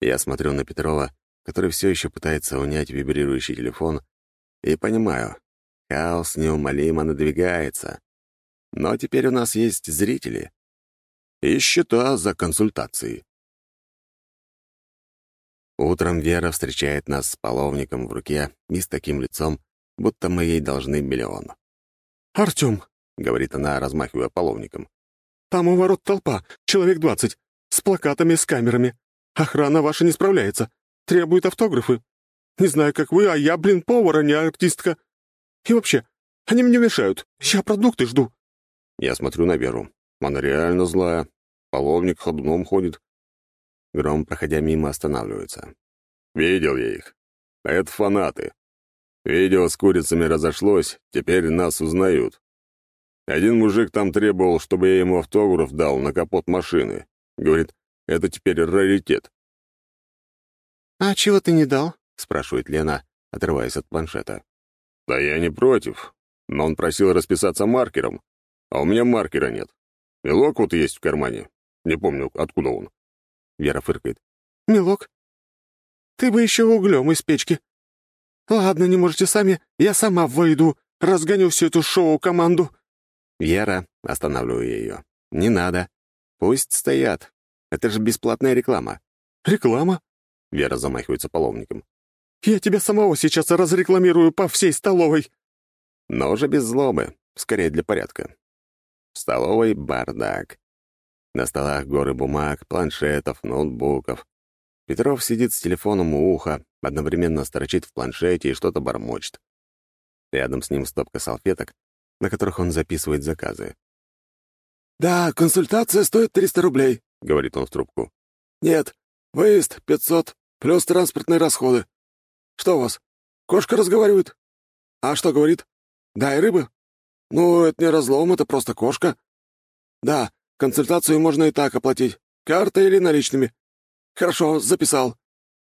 Я смотрю на Петрова, который все еще пытается унять вибрирующий телефон, и понимаю, хаос неумолимо надвигается. Но теперь у нас есть зрители и счета за консультации. Утром Вера встречает нас с половником в руке и с таким лицом, будто мы ей должны миллион. «Артем», — говорит она, размахивая половником, — «там у ворот толпа, человек двадцать, с плакатами, с камерами. Охрана ваша не справляется, требует автографы. Не знаю, как вы, а я, блин, повар, а не артистка. И вообще, они мне мешают, я продукты жду». Я смотрю на Веру. Она реально злая. Половник ходуном ходит. Гром, проходя мимо, останавливается. Видел я их. Это фанаты. Видео с курицами разошлось, теперь нас узнают. Один мужик там требовал, чтобы я ему автограф дал на капот машины. Говорит, это теперь раритет. «А чего ты не дал?» — спрашивает Лена, отрываясь от планшета. «Да я не против, но он просил расписаться маркером, а у меня маркера нет. Мелок вот есть в кармане. Не помню, откуда он». Вера фыркает. «Мелок? Ты бы еще углем из печки. Ладно, не можете сами, я сама войду, разгоню всю эту шоу-команду». «Вера», — останавливаю ее, — «не надо. Пусть стоят. Это же бесплатная реклама». «Реклама?» — Вера замахивается половником. «Я тебя самого сейчас разрекламирую по всей столовой». Но уже без злобы, скорее для порядка. В столовой — бардак. На столах горы бумаг, планшетов, ноутбуков. Петров сидит с телефоном у уха, одновременно строчит в планшете и что-то бормочет. Рядом с ним стопка салфеток, на которых он записывает заказы. «Да, консультация стоит 300 рублей», — говорит он в трубку. «Нет, выезд 500, плюс транспортные расходы. Что у вас? Кошка разговаривает? А что говорит? Дай рыбы? Ну, это не разлом, это просто кошка. Да, консультацию можно и так оплатить. Картой или наличными. Хорошо, записал».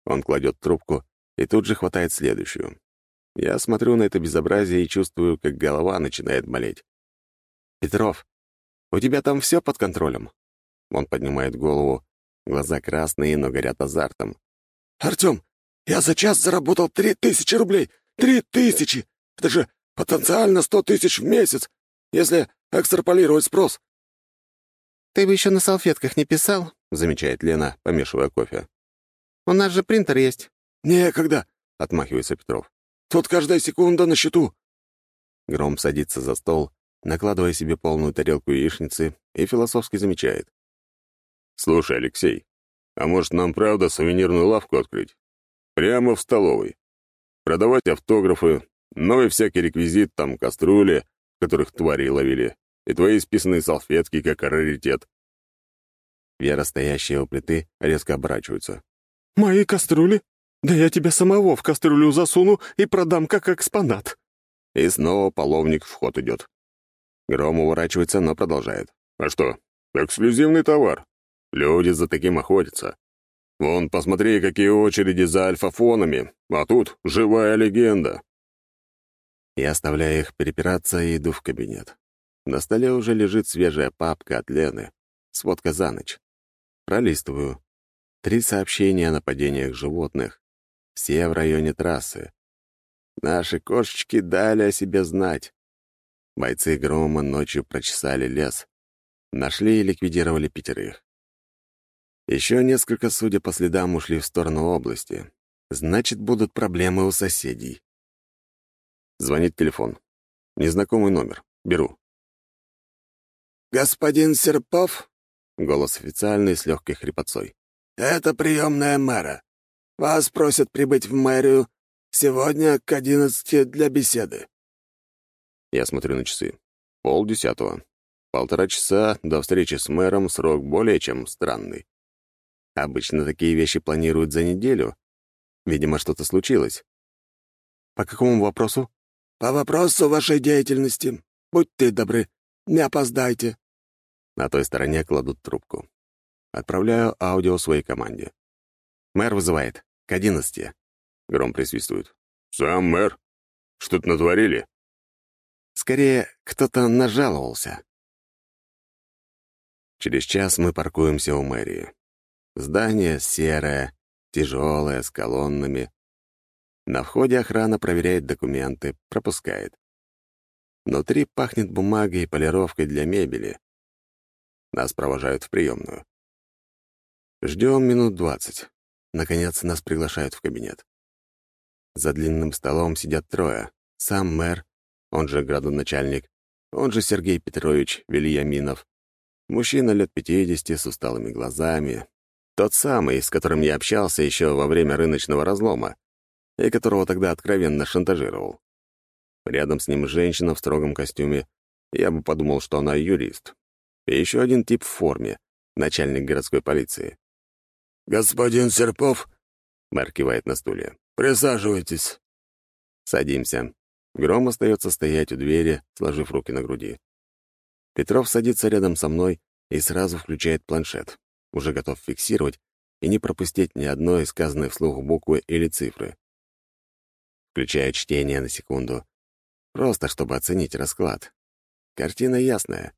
Он кладет трубку и тут же хватает следующую. Я смотрю на это безобразие и чувствую, как голова начинает болеть. «Петров, у тебя там все под контролем?» Он поднимает голову, глаза красные, но горят азартом. «Артем, я за час заработал три тысячи рублей! Три тысячи! Это же потенциально сто тысяч в месяц, если экстраполировать спрос!» «Ты бы еще на салфетках не писал?» — замечает Лена, помешивая кофе. «У нас же принтер есть». «Некогда», — отмахивается Петров. «Тут каждая секунда на счету». Гром садится за стол, накладывая себе полную тарелку яичницы, и философски замечает. «Слушай, Алексей, а может, нам правда сувенирную лавку открыть? Прямо в столовой. Продавать автографы, новый всякий реквизит, там кастрюли, которых твари ловили, и твои списанные салфетки как раритет». Вера, стоящая у плиты, резко оборачивается. «Мои кастрюли? Да я тебя самого в кастрюлю засуну и продам как экспонат». И снова половник в ход идет. Гром уворачивается, но продолжает. «А что? Эксклюзивный товар. Люди за таким охотятся. Вон, посмотри, какие очереди за альфафонами, а тут живая легенда». Я оставляю их перепираться и иду в кабинет. На столе уже лежит свежая папка от Лены, сводка за ночь. Пролистываю. Три сообщения о нападениях животных. Все в районе трассы. Наши кошечки дали о себе знать. Бойцы Грома ночью прочесали лес. Нашли и ликвидировали пятерых. Еще несколько, судя по следам, ушли в сторону области. Значит, будут проблемы у соседей. Звонит телефон. Незнакомый номер. Беру. «Господин Серпов?» — голос официальный с легкой хрипотцой. «Это приемная мэра. Вас просят прибыть в мэрию сегодня к одиннадцати для беседы». Я смотрю на часы. Полдесятого. Полтора часа до встречи с мэром срок более чем странный. Обычно такие вещи планируют за неделю. Видимо, что-то случилось. По какому вопросу? По вопросу вашей деятельности. Будьте добры, не опоздайте. На той стороне кладут трубку. Отправляю аудио своей команде. Мэр вызывает. К одиннадцати. Гром присвистывает. «Сам мэр? Что-то натворили?» Скорее, кто-то нажаловался. Через час мы паркуемся у мэрии. Здание серое, тяжелое, с колоннами. На входе охрана проверяет документы, пропускает. Внутри пахнет бумагой и полировкой для мебели. Нас провожают в приемную. Ждем минут двадцать. Наконец нас приглашают в кабинет. За длинным столом сидят трое. Сам мэр, он же градоначальник, он же Сергей Петрович Вильяминов. Мужчина лет пятидесяти с усталыми глазами. Тот самый, с которым я общался еще во время рыночного разлома, и которого тогда откровенно шантажировал. Рядом с ним женщина в строгом костюме. Я бы подумал, что она юрист. И еще один тип в форме, начальник городской полиции. «Господин Серпов?» — мэр кивает на стуле. «Присаживайтесь». Садимся. Гром остается стоять у двери, сложив руки на груди. Петров садится рядом со мной и сразу включает планшет, уже готов фиксировать и не пропустить ни одной сказанной вслух буквы или цифры. Включаю чтение на секунду, просто чтобы оценить расклад. Картина ясная.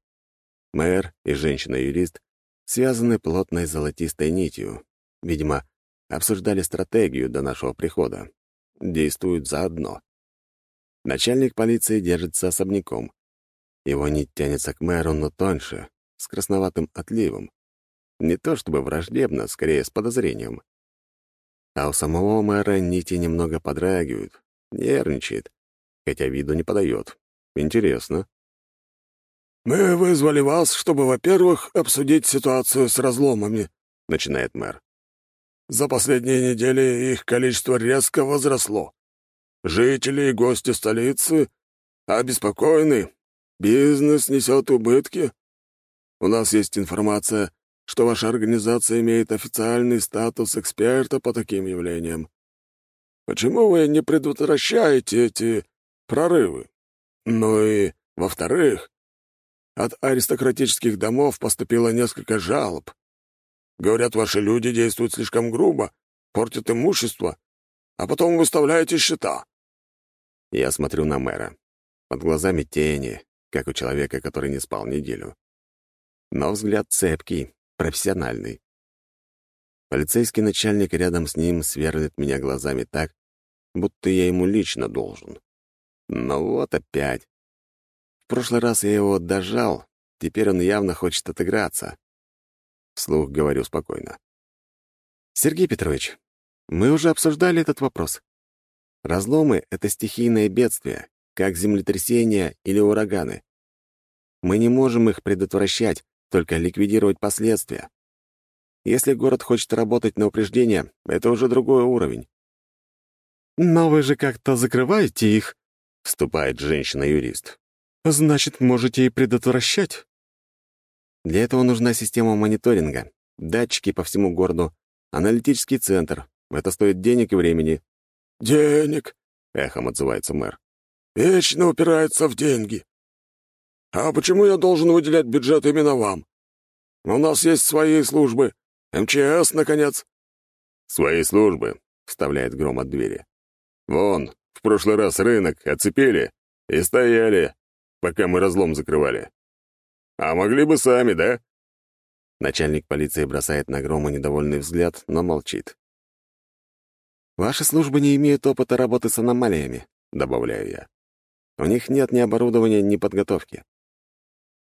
Мэр и женщина-юрист связаны плотной золотистой нитью. Видимо, обсуждали стратегию до нашего прихода. Действуют заодно. Начальник полиции держится особняком. Его нить тянется к мэру, но тоньше, с красноватым отливом. Не то чтобы враждебно, скорее с подозрением. А у самого мэра нити немного подрагивают, нервничает, хотя виду не подает. Интересно. «Мы вызвали вас, чтобы, во-первых, обсудить ситуацию с разломами», — начинает мэр. «За последние недели их количество резко возросло. Жители и гости столицы обеспокоены. Бизнес несет убытки. У нас есть информация, что ваша организация имеет официальный статус эксперта по таким явлениям. Почему вы не предотвращаете эти прорывы? Ну и, во-вторых, от аристократических домов поступило несколько жалоб. Говорят, ваши люди действуют слишком грубо, портят имущество, а потом выставляете счета. Я смотрю на мэра. Под глазами тени, как у человека, который не спал неделю. Но взгляд цепкий, профессиональный. Полицейский начальник рядом с ним сверлит меня глазами так, будто я ему лично должен. Но вот опять. В прошлый раз я его дожал, теперь он явно хочет отыграться. Вслух говорю спокойно. «Сергей Петрович, мы уже обсуждали этот вопрос. Разломы — это стихийное бедствие, как землетрясения или ураганы. Мы не можем их предотвращать, только ликвидировать последствия. Если город хочет работать на упреждение, это уже другой уровень. «Но вы же как-то закрываете их», — вступает женщина-юрист. «Значит, можете и предотвращать». Для этого нужна система мониторинга, датчики по всему городу, аналитический центр. Это стоит денег и времени. «Денег», — эхом отзывается мэр. «Вечно упирается в деньги. А почему я должен выделять бюджет именно вам? У нас есть свои службы. МЧС, наконец». «Свои службы», — вставляет гром от двери. «Вон, в прошлый раз рынок оцепили и стояли, пока мы разлом закрывали. А могли бы сами, да?» Начальник полиции бросает на Грома недовольный взгляд, но молчит. «Ваши службы не имеют опыта работы с аномалиями», — добавляю я. «У них нет ни оборудования, ни подготовки.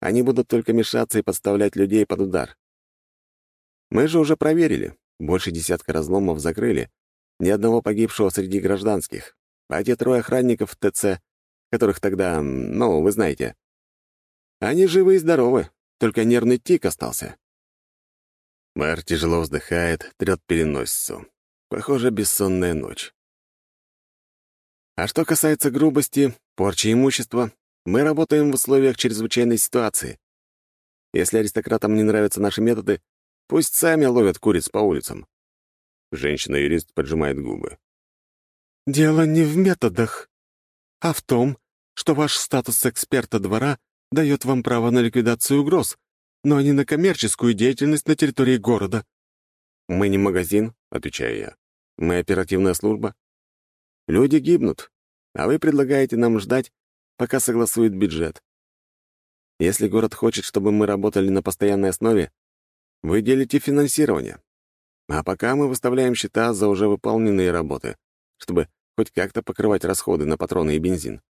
Они будут только мешаться и подставлять людей под удар. Мы же уже проверили. Больше десятка разломов закрыли. Ни одного погибшего среди гражданских. А те трое охранников ТЦ, которых тогда, ну, вы знаете. Они живы и здоровы, только нервный тик остался. Мэр тяжело вздыхает, трет переносицу. Похоже, бессонная ночь. А что касается грубости, порчи имущества, мы работаем в условиях чрезвычайной ситуации. Если аристократам не нравятся наши методы, пусть сами ловят куриц по улицам. Женщина-юрист поджимает губы. «Дело не в методах, а в том, что ваш статус эксперта двора дает вам право на ликвидацию угроз, но не на коммерческую деятельность на территории города». «Мы не магазин», — отвечаю я. «Мы оперативная служба. Люди гибнут, а вы предлагаете нам ждать, пока согласует бюджет. Если город хочет, чтобы мы работали на постоянной основе, вы делите финансирование. А пока мы выставляем счета за уже выполненные работы, чтобы хоть как-то покрывать расходы на патроны и бензин.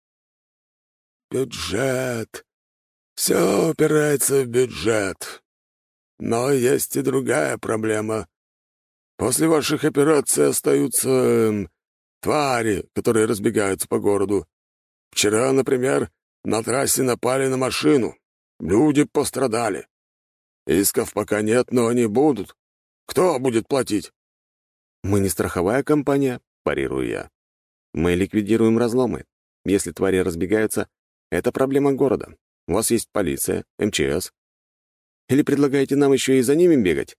«Бюджет. Все упирается в бюджет. Но есть и другая проблема. После ваших операций остаются э, твари, которые разбегаются по городу. Вчера, например, на трассе напали на машину. Люди пострадали. Исков пока нет, но они будут. Кто будет платить?» «Мы не страховая компания», — парирую я. «Мы ликвидируем разломы. Если твари разбегаются, это проблема города. У вас есть полиция, МЧС. Или предлагаете нам еще и за ними бегать?»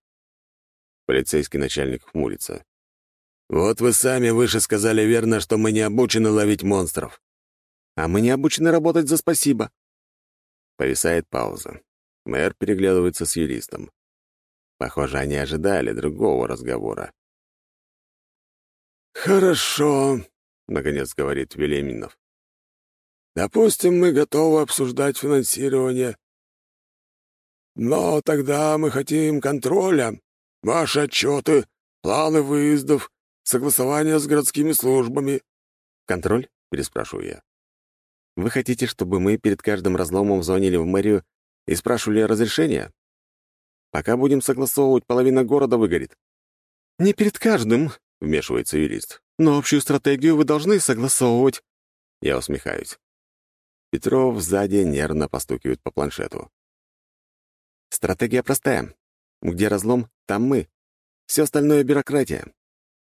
Полицейский начальник хмурится. «Вот вы сами выше сказали верно, что мы не обучены ловить монстров». «А мы не обучены работать за спасибо». Повисает пауза. Мэр переглядывается с юристом. Похоже, они ожидали другого разговора. «Хорошо», — наконец говорит Велеминов. «Допустим, мы готовы обсуждать финансирование. Но тогда мы хотим контроля, ваши отчеты, планы выездов, согласование с городскими службами». «Контроль?» — переспрашиваю я. «Вы хотите, чтобы мы перед каждым разломом звонили в мэрию и спрашивали разрешения? Пока будем согласовывать, половина города выгорит». «Не перед каждым», — вмешивается юрист. «Но общую стратегию вы должны согласовывать». Я усмехаюсь. Петров сзади нервно постукивает по планшету. Стратегия простая. Где разлом, там мы. Все остальное — бюрократия.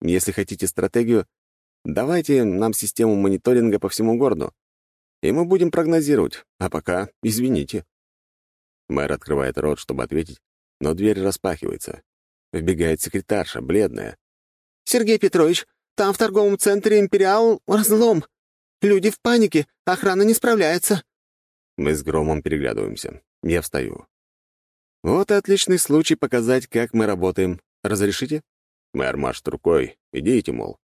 Если хотите стратегию, давайте нам систему мониторинга по всему городу. И мы будем прогнозировать. А пока, извините. Мэр открывает рот, чтобы ответить, но дверь распахивается. Вбегает секретарша, бледная. «Сергей Петрович, там в торговом центре «Империал» разлом. Люди в панике, охрана не справляется». Мы с Громом переглядываемся. Я встаю. Вот и отличный случай показать, как мы работаем. Разрешите? Мэр машет рукой. Идите, мол.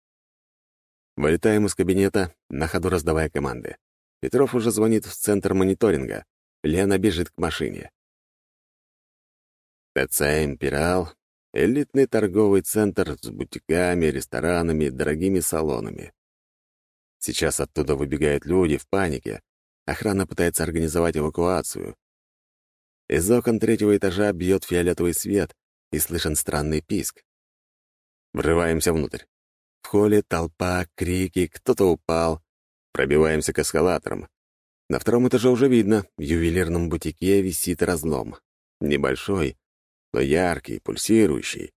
Вылетаем из кабинета, на ходу раздавая команды. Петров уже звонит в центр мониторинга. Лена бежит к машине. ТЦ «Империал» — элитный торговый центр с бутиками, ресторанами, дорогими салонами. Сейчас оттуда выбегают люди в панике. Охрана пытается организовать эвакуацию. Из окон третьего этажа бьет фиолетовый свет, и слышен странный писк. Врываемся внутрь. В холле толпа, крики, кто-то упал. Пробиваемся к эскалаторам. На втором этаже уже видно, в ювелирном бутике висит разлом. Небольшой, но яркий, пульсирующий.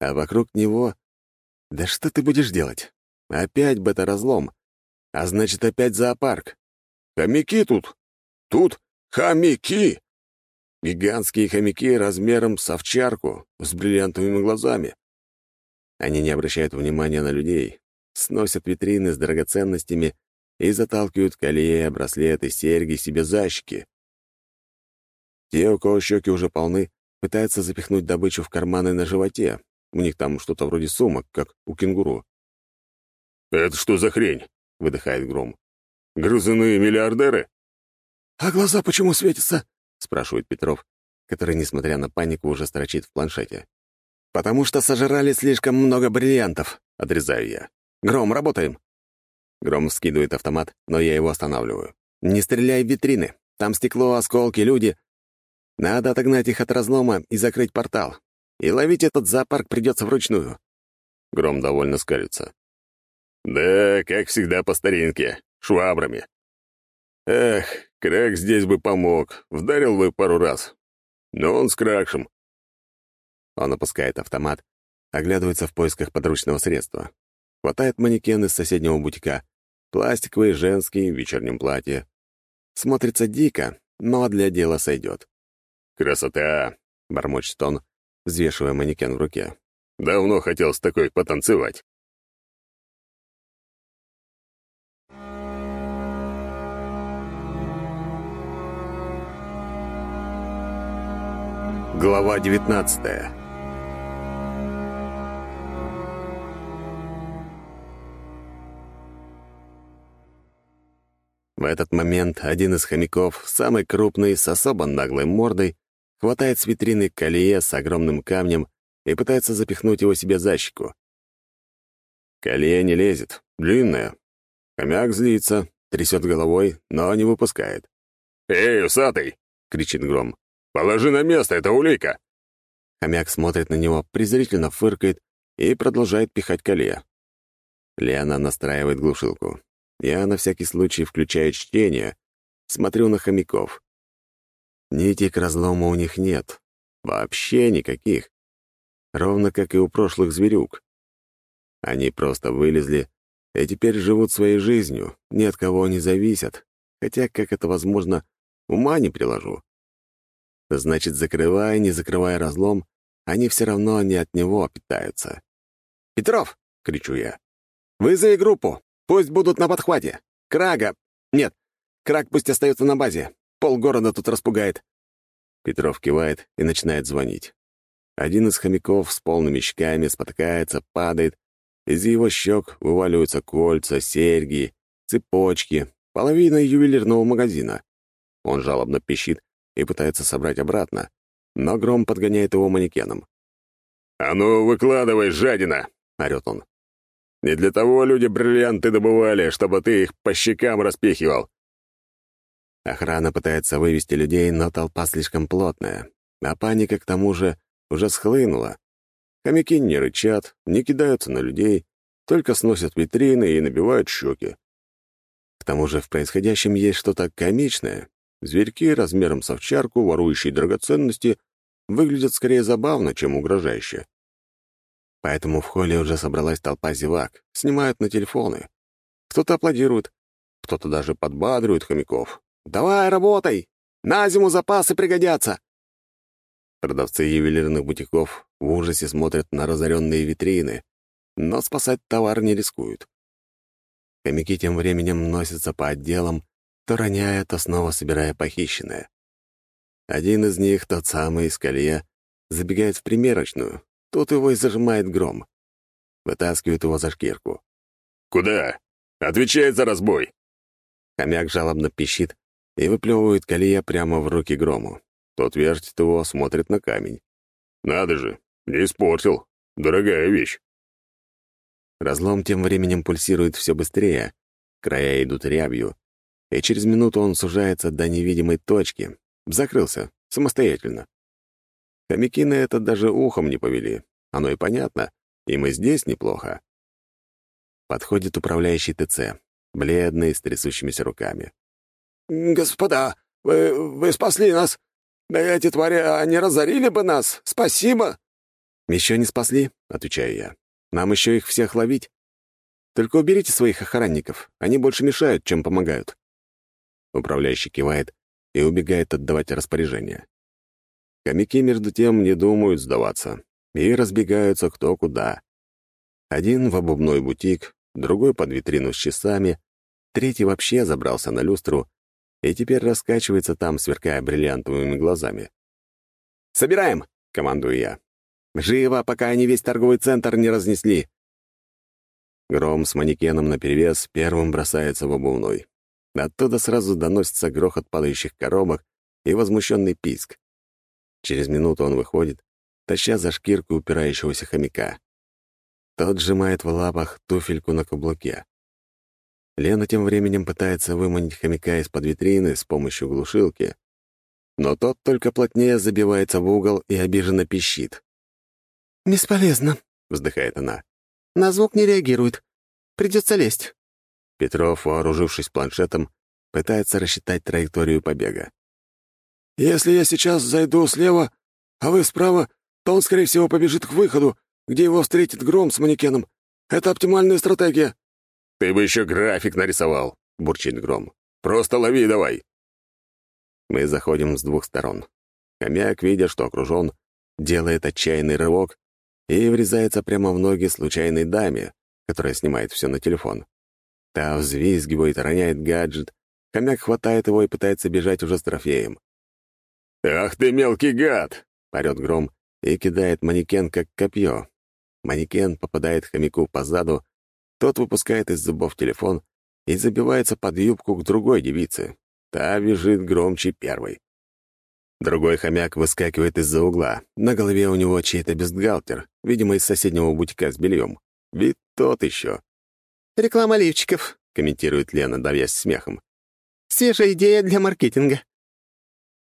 А вокруг него... Да что ты будешь делать? Опять бета-разлом. А значит, опять зоопарк. Хомяки тут. Тут хомяки. Гигантские хомяки размером с овчарку, с бриллиантовыми глазами. Они не обращают внимания на людей, сносят витрины с драгоценностями и заталкивают колея, браслеты, серьги себе за щеки. Те, у кого щеки уже полны, пытаются запихнуть добычу в карманы на животе. У них там что-то вроде сумок, как у кенгуру. «Это что за хрень?» — выдыхает Гром. «Грызуны миллиардеры?» «А глаза почему светятся?» — спрашивает Петров, который, несмотря на панику, уже строчит в планшете. «Потому что сожрали слишком много бриллиантов», — отрезаю я. «Гром, работаем!» Гром скидывает автомат, но я его останавливаю. «Не стреляй в витрины. Там стекло, осколки, люди. Надо отогнать их от разлома и закрыть портал. И ловить этот зоопарк придется вручную». Гром довольно скалится. «Да, как всегда по старинке, швабрами. Эх, Крак здесь бы помог, вдарил бы пару раз. Но он с Кракшем». Он опускает автомат, оглядывается в поисках подручного средства. Хватает манекен из соседнего бутика, пластиковый, женский, в вечернем платье. Смотрится дико, но для дела сойдет. «Красота!» — бормочет он, взвешивая манекен в руке. «Давно хотел с такой потанцевать». Глава 19 В этот момент один из хомяков, самый крупный, с особо наглой мордой, хватает с витрины колее с огромным камнем и пытается запихнуть его себе за щеку. Колея не лезет, длинная. Хомяк злится, трясет головой, но не выпускает. «Эй, усатый!» — кричит Гром. «Положи на место, это улика!» Хомяк смотрит на него, презрительно фыркает и продолжает пихать колея. Лиана настраивает глушилку. Я на всякий случай включаю чтение, смотрю на хомяков. Нити к разлому у них нет. Вообще никаких. Ровно как и у прошлых зверюк. Они просто вылезли и теперь живут своей жизнью, ни от кого не зависят. Хотя, как это возможно, ума не приложу. Значит, закрывая, не закрывая разлом, они все равно не от него питаются. «Петров!» — кричу я. «Вызови группу! Пусть будут на подхвате! Крага! Нет, Краг пусть остается на базе. Полгорода тут распугает». Петров кивает и начинает звонить. Один из хомяков с полными щеками спотыкается, падает. Из его щек вываливаются кольца, серьги, цепочки, половина ювелирного магазина. Он жалобно пищит и пытается собрать обратно, но Гром подгоняет его манекеном. «А ну, выкладывай, жадина!» — орёт он. «Не для того люди бриллианты добывали, чтобы ты их по щекам распихивал. Охрана пытается вывести людей, но толпа слишком плотная, а паника, к тому же, уже схлынула. Хомяки не рычат, не кидаются на людей, только сносят витрины и набивают щеки. тому же в происходящем есть что-то комичное. Зверьки размером с овчарку, ворующие драгоценности, выглядят скорее забавно, чем угрожающе. Поэтому в холле уже собралась толпа зевак, снимают на телефоны. Кто-то аплодирует, кто-то даже подбадривает хомяков. «Давай, работай! На зиму запасы пригодятся!» Продавцы ювелирных бутиков в ужасе смотрят на разоренные витрины, но спасать товар не рискуют. Хомяки тем временем носятся по отделам, то роняя, то снова собирая похищенное. Один из них, тот самый из колье, забегает в примерочную. Тут его и зажимает гром. Вытаскивает его за шкирку. «Куда? Отвечает за разбой!» Хомяк жалобно пищит и выплевывает колея прямо в руки грому. Тот вертит его, смотрит на камень. «Надо же, не испортил. Дорогая вещь». Разлом тем временем пульсирует все быстрее, края идут рябью, и через минуту он сужается до невидимой точки. Закрылся, самостоятельно. Хомяки на это даже ухом не повели. Оно и понятно, им и здесь неплохо. Подходит управляющий ТЦ, бледный, с трясущимися руками. «Господа, вы, вы спасли нас! Эти твари, они разорили бы нас! Спасибо!» «Еще не спасли», — отвечаю я. «Нам еще их всех ловить. Только уберите своих охранников, они больше мешают, чем помогают». Управляющий кивает и убегает отдавать распоряжение. Хомяки, между тем, не думают сдаваться и разбегаются кто куда. Один в обувной бутик, другой под витрину с часами, третий вообще забрался на люстру и теперь раскачивается там, сверкая бриллиантовыми глазами. «Собираем!» — командую я. «Живо, пока они весь торговый центр не разнесли!» Гром с манекеном наперевес первым бросается в обувной. Оттуда сразу доносится грохот падающих коробок и возмущенный писк. Через минуту он выходит, таща за шкирку упирающегося хомяка. Тот сжимает в лапах туфельку на каблуке. Лена тем временем пытается выманить хомяка из-под витрины с помощью глушилки, но тот только плотнее забивается в угол и обиженно пищит. «Бесполезно», — вздыхает она. «На звук не реагирует. Придется лезть». Петров, вооружившись планшетом, пытается рассчитать траекторию побега. «Если я сейчас зайду слева, а вы справа, то он, скорее всего, побежит к выходу, где его встретит гром с манекеном. Это оптимальная стратегия». «Ты бы еще график нарисовал», — бурчит гром. «Просто лови давай». Мы заходим с двух сторон. Хомяк, видя, что окружен, делает отчаянный рывок и врезается прямо в ноги случайной даме, которая снимает все на телефон. Та взвизгивает, роняет гаджет. Хомяк хватает его и пытается бежать уже с трофеем. «Ах ты мелкий гад!» — орёт гром и кидает манекен как копье. Манекен попадает хомяку по заду, тот выпускает из зубов телефон и забивается под юбку к другой девице. Та бежит громче первой. Другой хомяк выскакивает из-за угла. На голове у него чей-то бюстгальтер, видимо, из соседнего бутика с бельем. Вид тот еще. «Реклама лифчиков», — комментирует Лена, давясь смехом. «Свежая идея для маркетинга».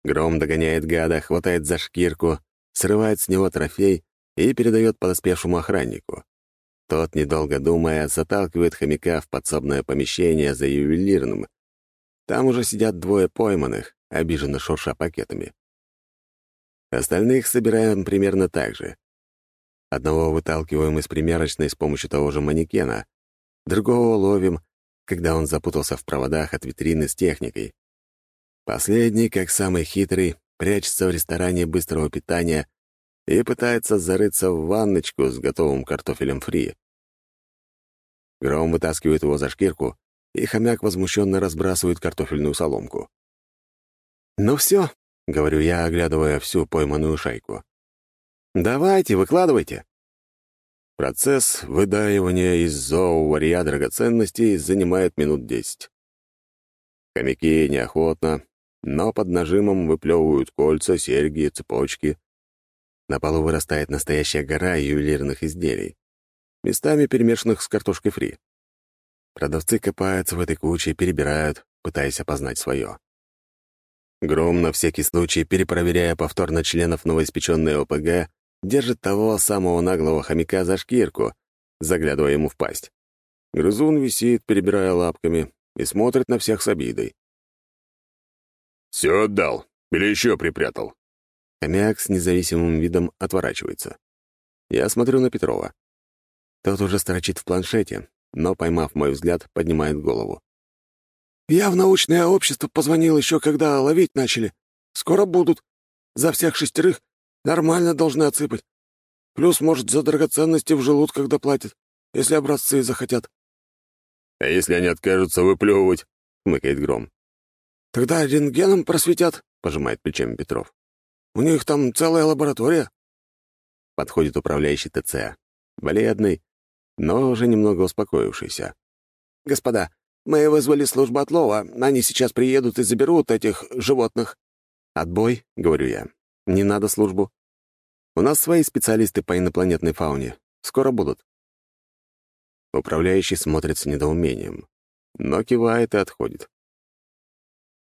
Гром догоняет гада, хватает за шкирку, срывает с него трофей и передает подоспевшему охраннику. Тот, недолго думая, заталкивает хомяка в подсобное помещение за ювелирным. Там уже сидят двое пойманных, обиженно шурша пакетами. Остальных собираем примерно так же. Одного выталкиваем из примерочной с помощью того же манекена, другого ловим, когда он запутался в проводах от витрины с техникой. Последний, как самый хитрый, прячется в ресторане быстрого питания и пытается зарыться в ванночку с готовым картофелем фри. Гром вытаскивает его за шкирку, и хомяк возмущенно разбрасывает картофельную соломку. «Ну все», — говорю я, оглядывая всю пойманную шайку. «Давайте, выкладывайте». Процесс выдаивания из зооварья драгоценностей занимает минут десять. Хомяки неохотно, но под нажимом выплевывают кольца, серьги, цепочки. На полу вырастает настоящая гора ювелирных изделий, местами перемешанных с картошкой фри. Продавцы копаются в этой куче перебирают, пытаясь опознать свое. Гром, на всякий случай, перепроверяя повторно членов новоиспеченной ОПГ, держит того самого наглого хомяка за шкирку, заглядывая ему в пасть. Грызун висит, перебирая лапками, и смотрит на всех с обидой. «Все отдал. Или еще припрятал?» Хомяк с независимым видом отворачивается. Я смотрю на Петрова. Тот уже строчит в планшете, но, поймав мой взгляд, поднимает голову. «Я в научное общество позвонил еще, когда ловить начали. Скоро будут. За всех шестерых нормально должны отсыпать. Плюс, может, за драгоценности в желудках доплатят, если образцы захотят». «А если они откажутся выплевывать?» — хмыкает Гром. «Тогда рентгеном просветят», — пожимает плечами Петров. «У них там целая лаборатория». Подходит управляющий ТЦ. Бледный, но уже немного успокоившийся. «Господа, мы вызвали службу отлова. Они сейчас приедут и заберут этих животных». «Отбой», — говорю я. «Не надо службу. У нас свои специалисты по инопланетной фауне. Скоро будут». Управляющий смотрит с недоумением, но кивает и отходит.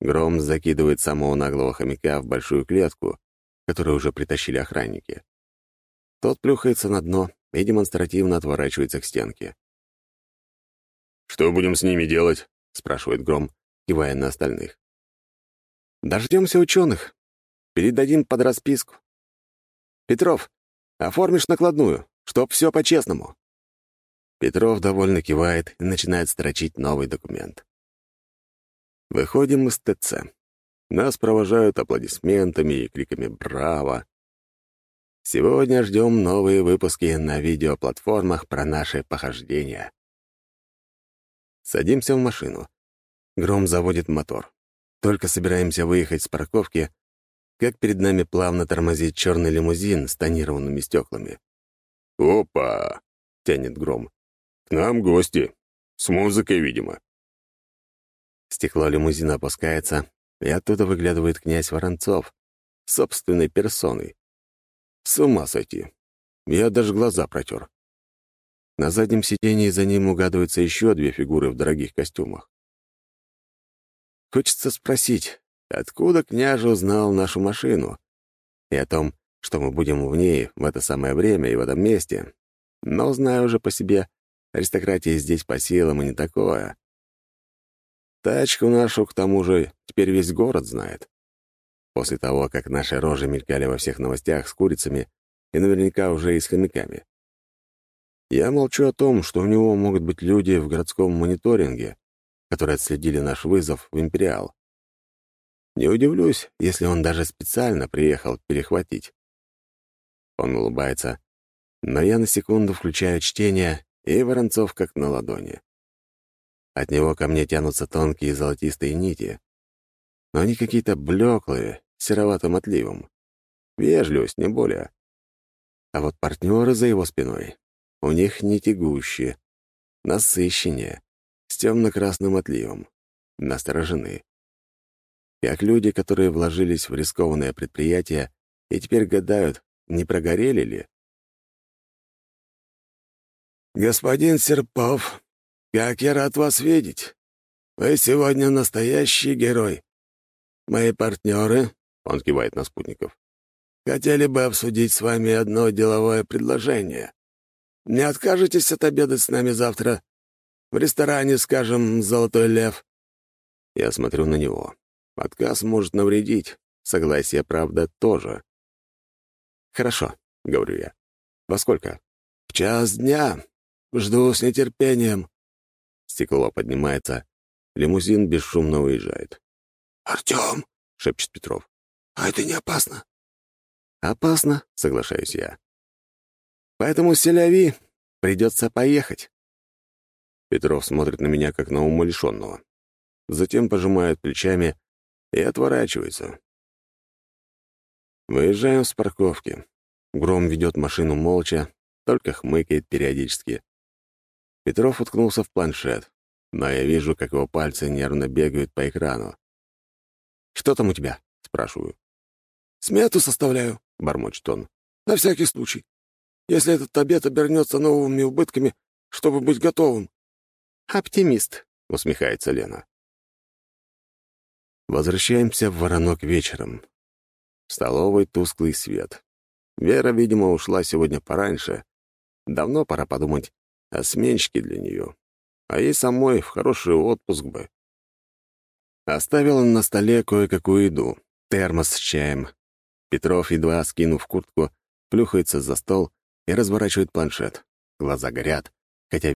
Гром закидывает самого наглого хомяка в большую клетку, которую уже притащили охранники. Тот плюхается на дно и демонстративно отворачивается к стенке. «Что будем с ними делать?» — спрашивает Гром, кивая на остальных. «Дождемся ученых. Передадим под расписку. Петров, оформишь накладную, чтоб все по-честному». Петров довольно кивает и начинает строчить новый документ. Выходим из ТЦ. Нас провожают аплодисментами и криками «Браво!». Сегодня ждем новые выпуски на видеоплатформах про наши похождения. Садимся в машину. Гром заводит мотор. Только собираемся выехать с парковки, как перед нами плавно тормозит черный лимузин с тонированными стеклами. «Опа!» — тянет Гром. «К нам гости. С музыкой, видимо». Стекло лимузина опускается, и оттуда выглядывает князь Воронцов, собственной персоной. С ума сойти. Я даже глаза протер. На заднем сидении за ним угадываются еще две фигуры в дорогих костюмах. Хочется спросить, откуда княже узнал нашу машину? И о том, что мы будем в ней в это самое время и в этом месте. Но знаю уже по себе, аристократия здесь по силам и не такое. Тачку нашу, к тому же, теперь весь город знает. После того, как наши рожи мелькали во всех новостях с курицами и наверняка уже и с хомяками. Я молчу о том, что у него могут быть люди в городском мониторинге, которые отследили наш вызов в «Империал». Не удивлюсь, если он даже специально приехал перехватить. Он улыбается, но я на секунду включаю чтение, и Воронцов как на ладони. От него ко мне тянутся тонкие золотистые нити, но они какие-то блеклые, сероватым отливом. Вежливость, не более. А вот партнеры за его спиной, у них не тягущие, насыщеннее, с темно-красным отливом, насторожены. Как люди, которые вложились в рискованное предприятие и теперь гадают, не прогорели ли? «Господин Серпов, как я рад вас видеть! Вы сегодня настоящий герой. Мои партнеры, — он кивает на спутников, — хотели бы обсудить с вами одно деловое предложение. Не откажетесь отобедать с нами завтра? В ресторане, скажем, «Золотой лев». Я смотрю на него. Отказ может навредить, согласие, правда, тоже. «Хорошо», — говорю я. «Во сколько?» «В час дня. Жду с нетерпением». Стекло поднимается. Лимузин бесшумно уезжает. «Артем!» — шепчет Петров. «А это не опасно?» «Опасно», — соглашаюсь я. «Поэтому селяви придется поехать». Петров смотрит на меня, как на умалишенного. Затем пожимает плечами и отворачивается. Выезжаем с парковки. Гром ведет машину молча, только хмыкает периодически. Петров уткнулся в планшет, но я вижу, как его пальцы нервно бегают по экрану. «Что там у тебя?» — спрашиваю. «Смету составляю», — бормочет он. «На всякий случай. Если этот обед обернется новыми убытками, чтобы быть готовым». «Оптимист», — усмехается Лена. Возвращаемся в Воронок вечером. В столовой тусклый свет. Вера, видимо, ушла сегодня пораньше. Давно пора подумать о сменщике для нее. а ей самой в хороший отпуск бы. Оставил на столе кое-какую еду, термос с чаем. Петров, едва скинув куртку, плюхается за стол и разворачивает планшет. Глаза горят, хотя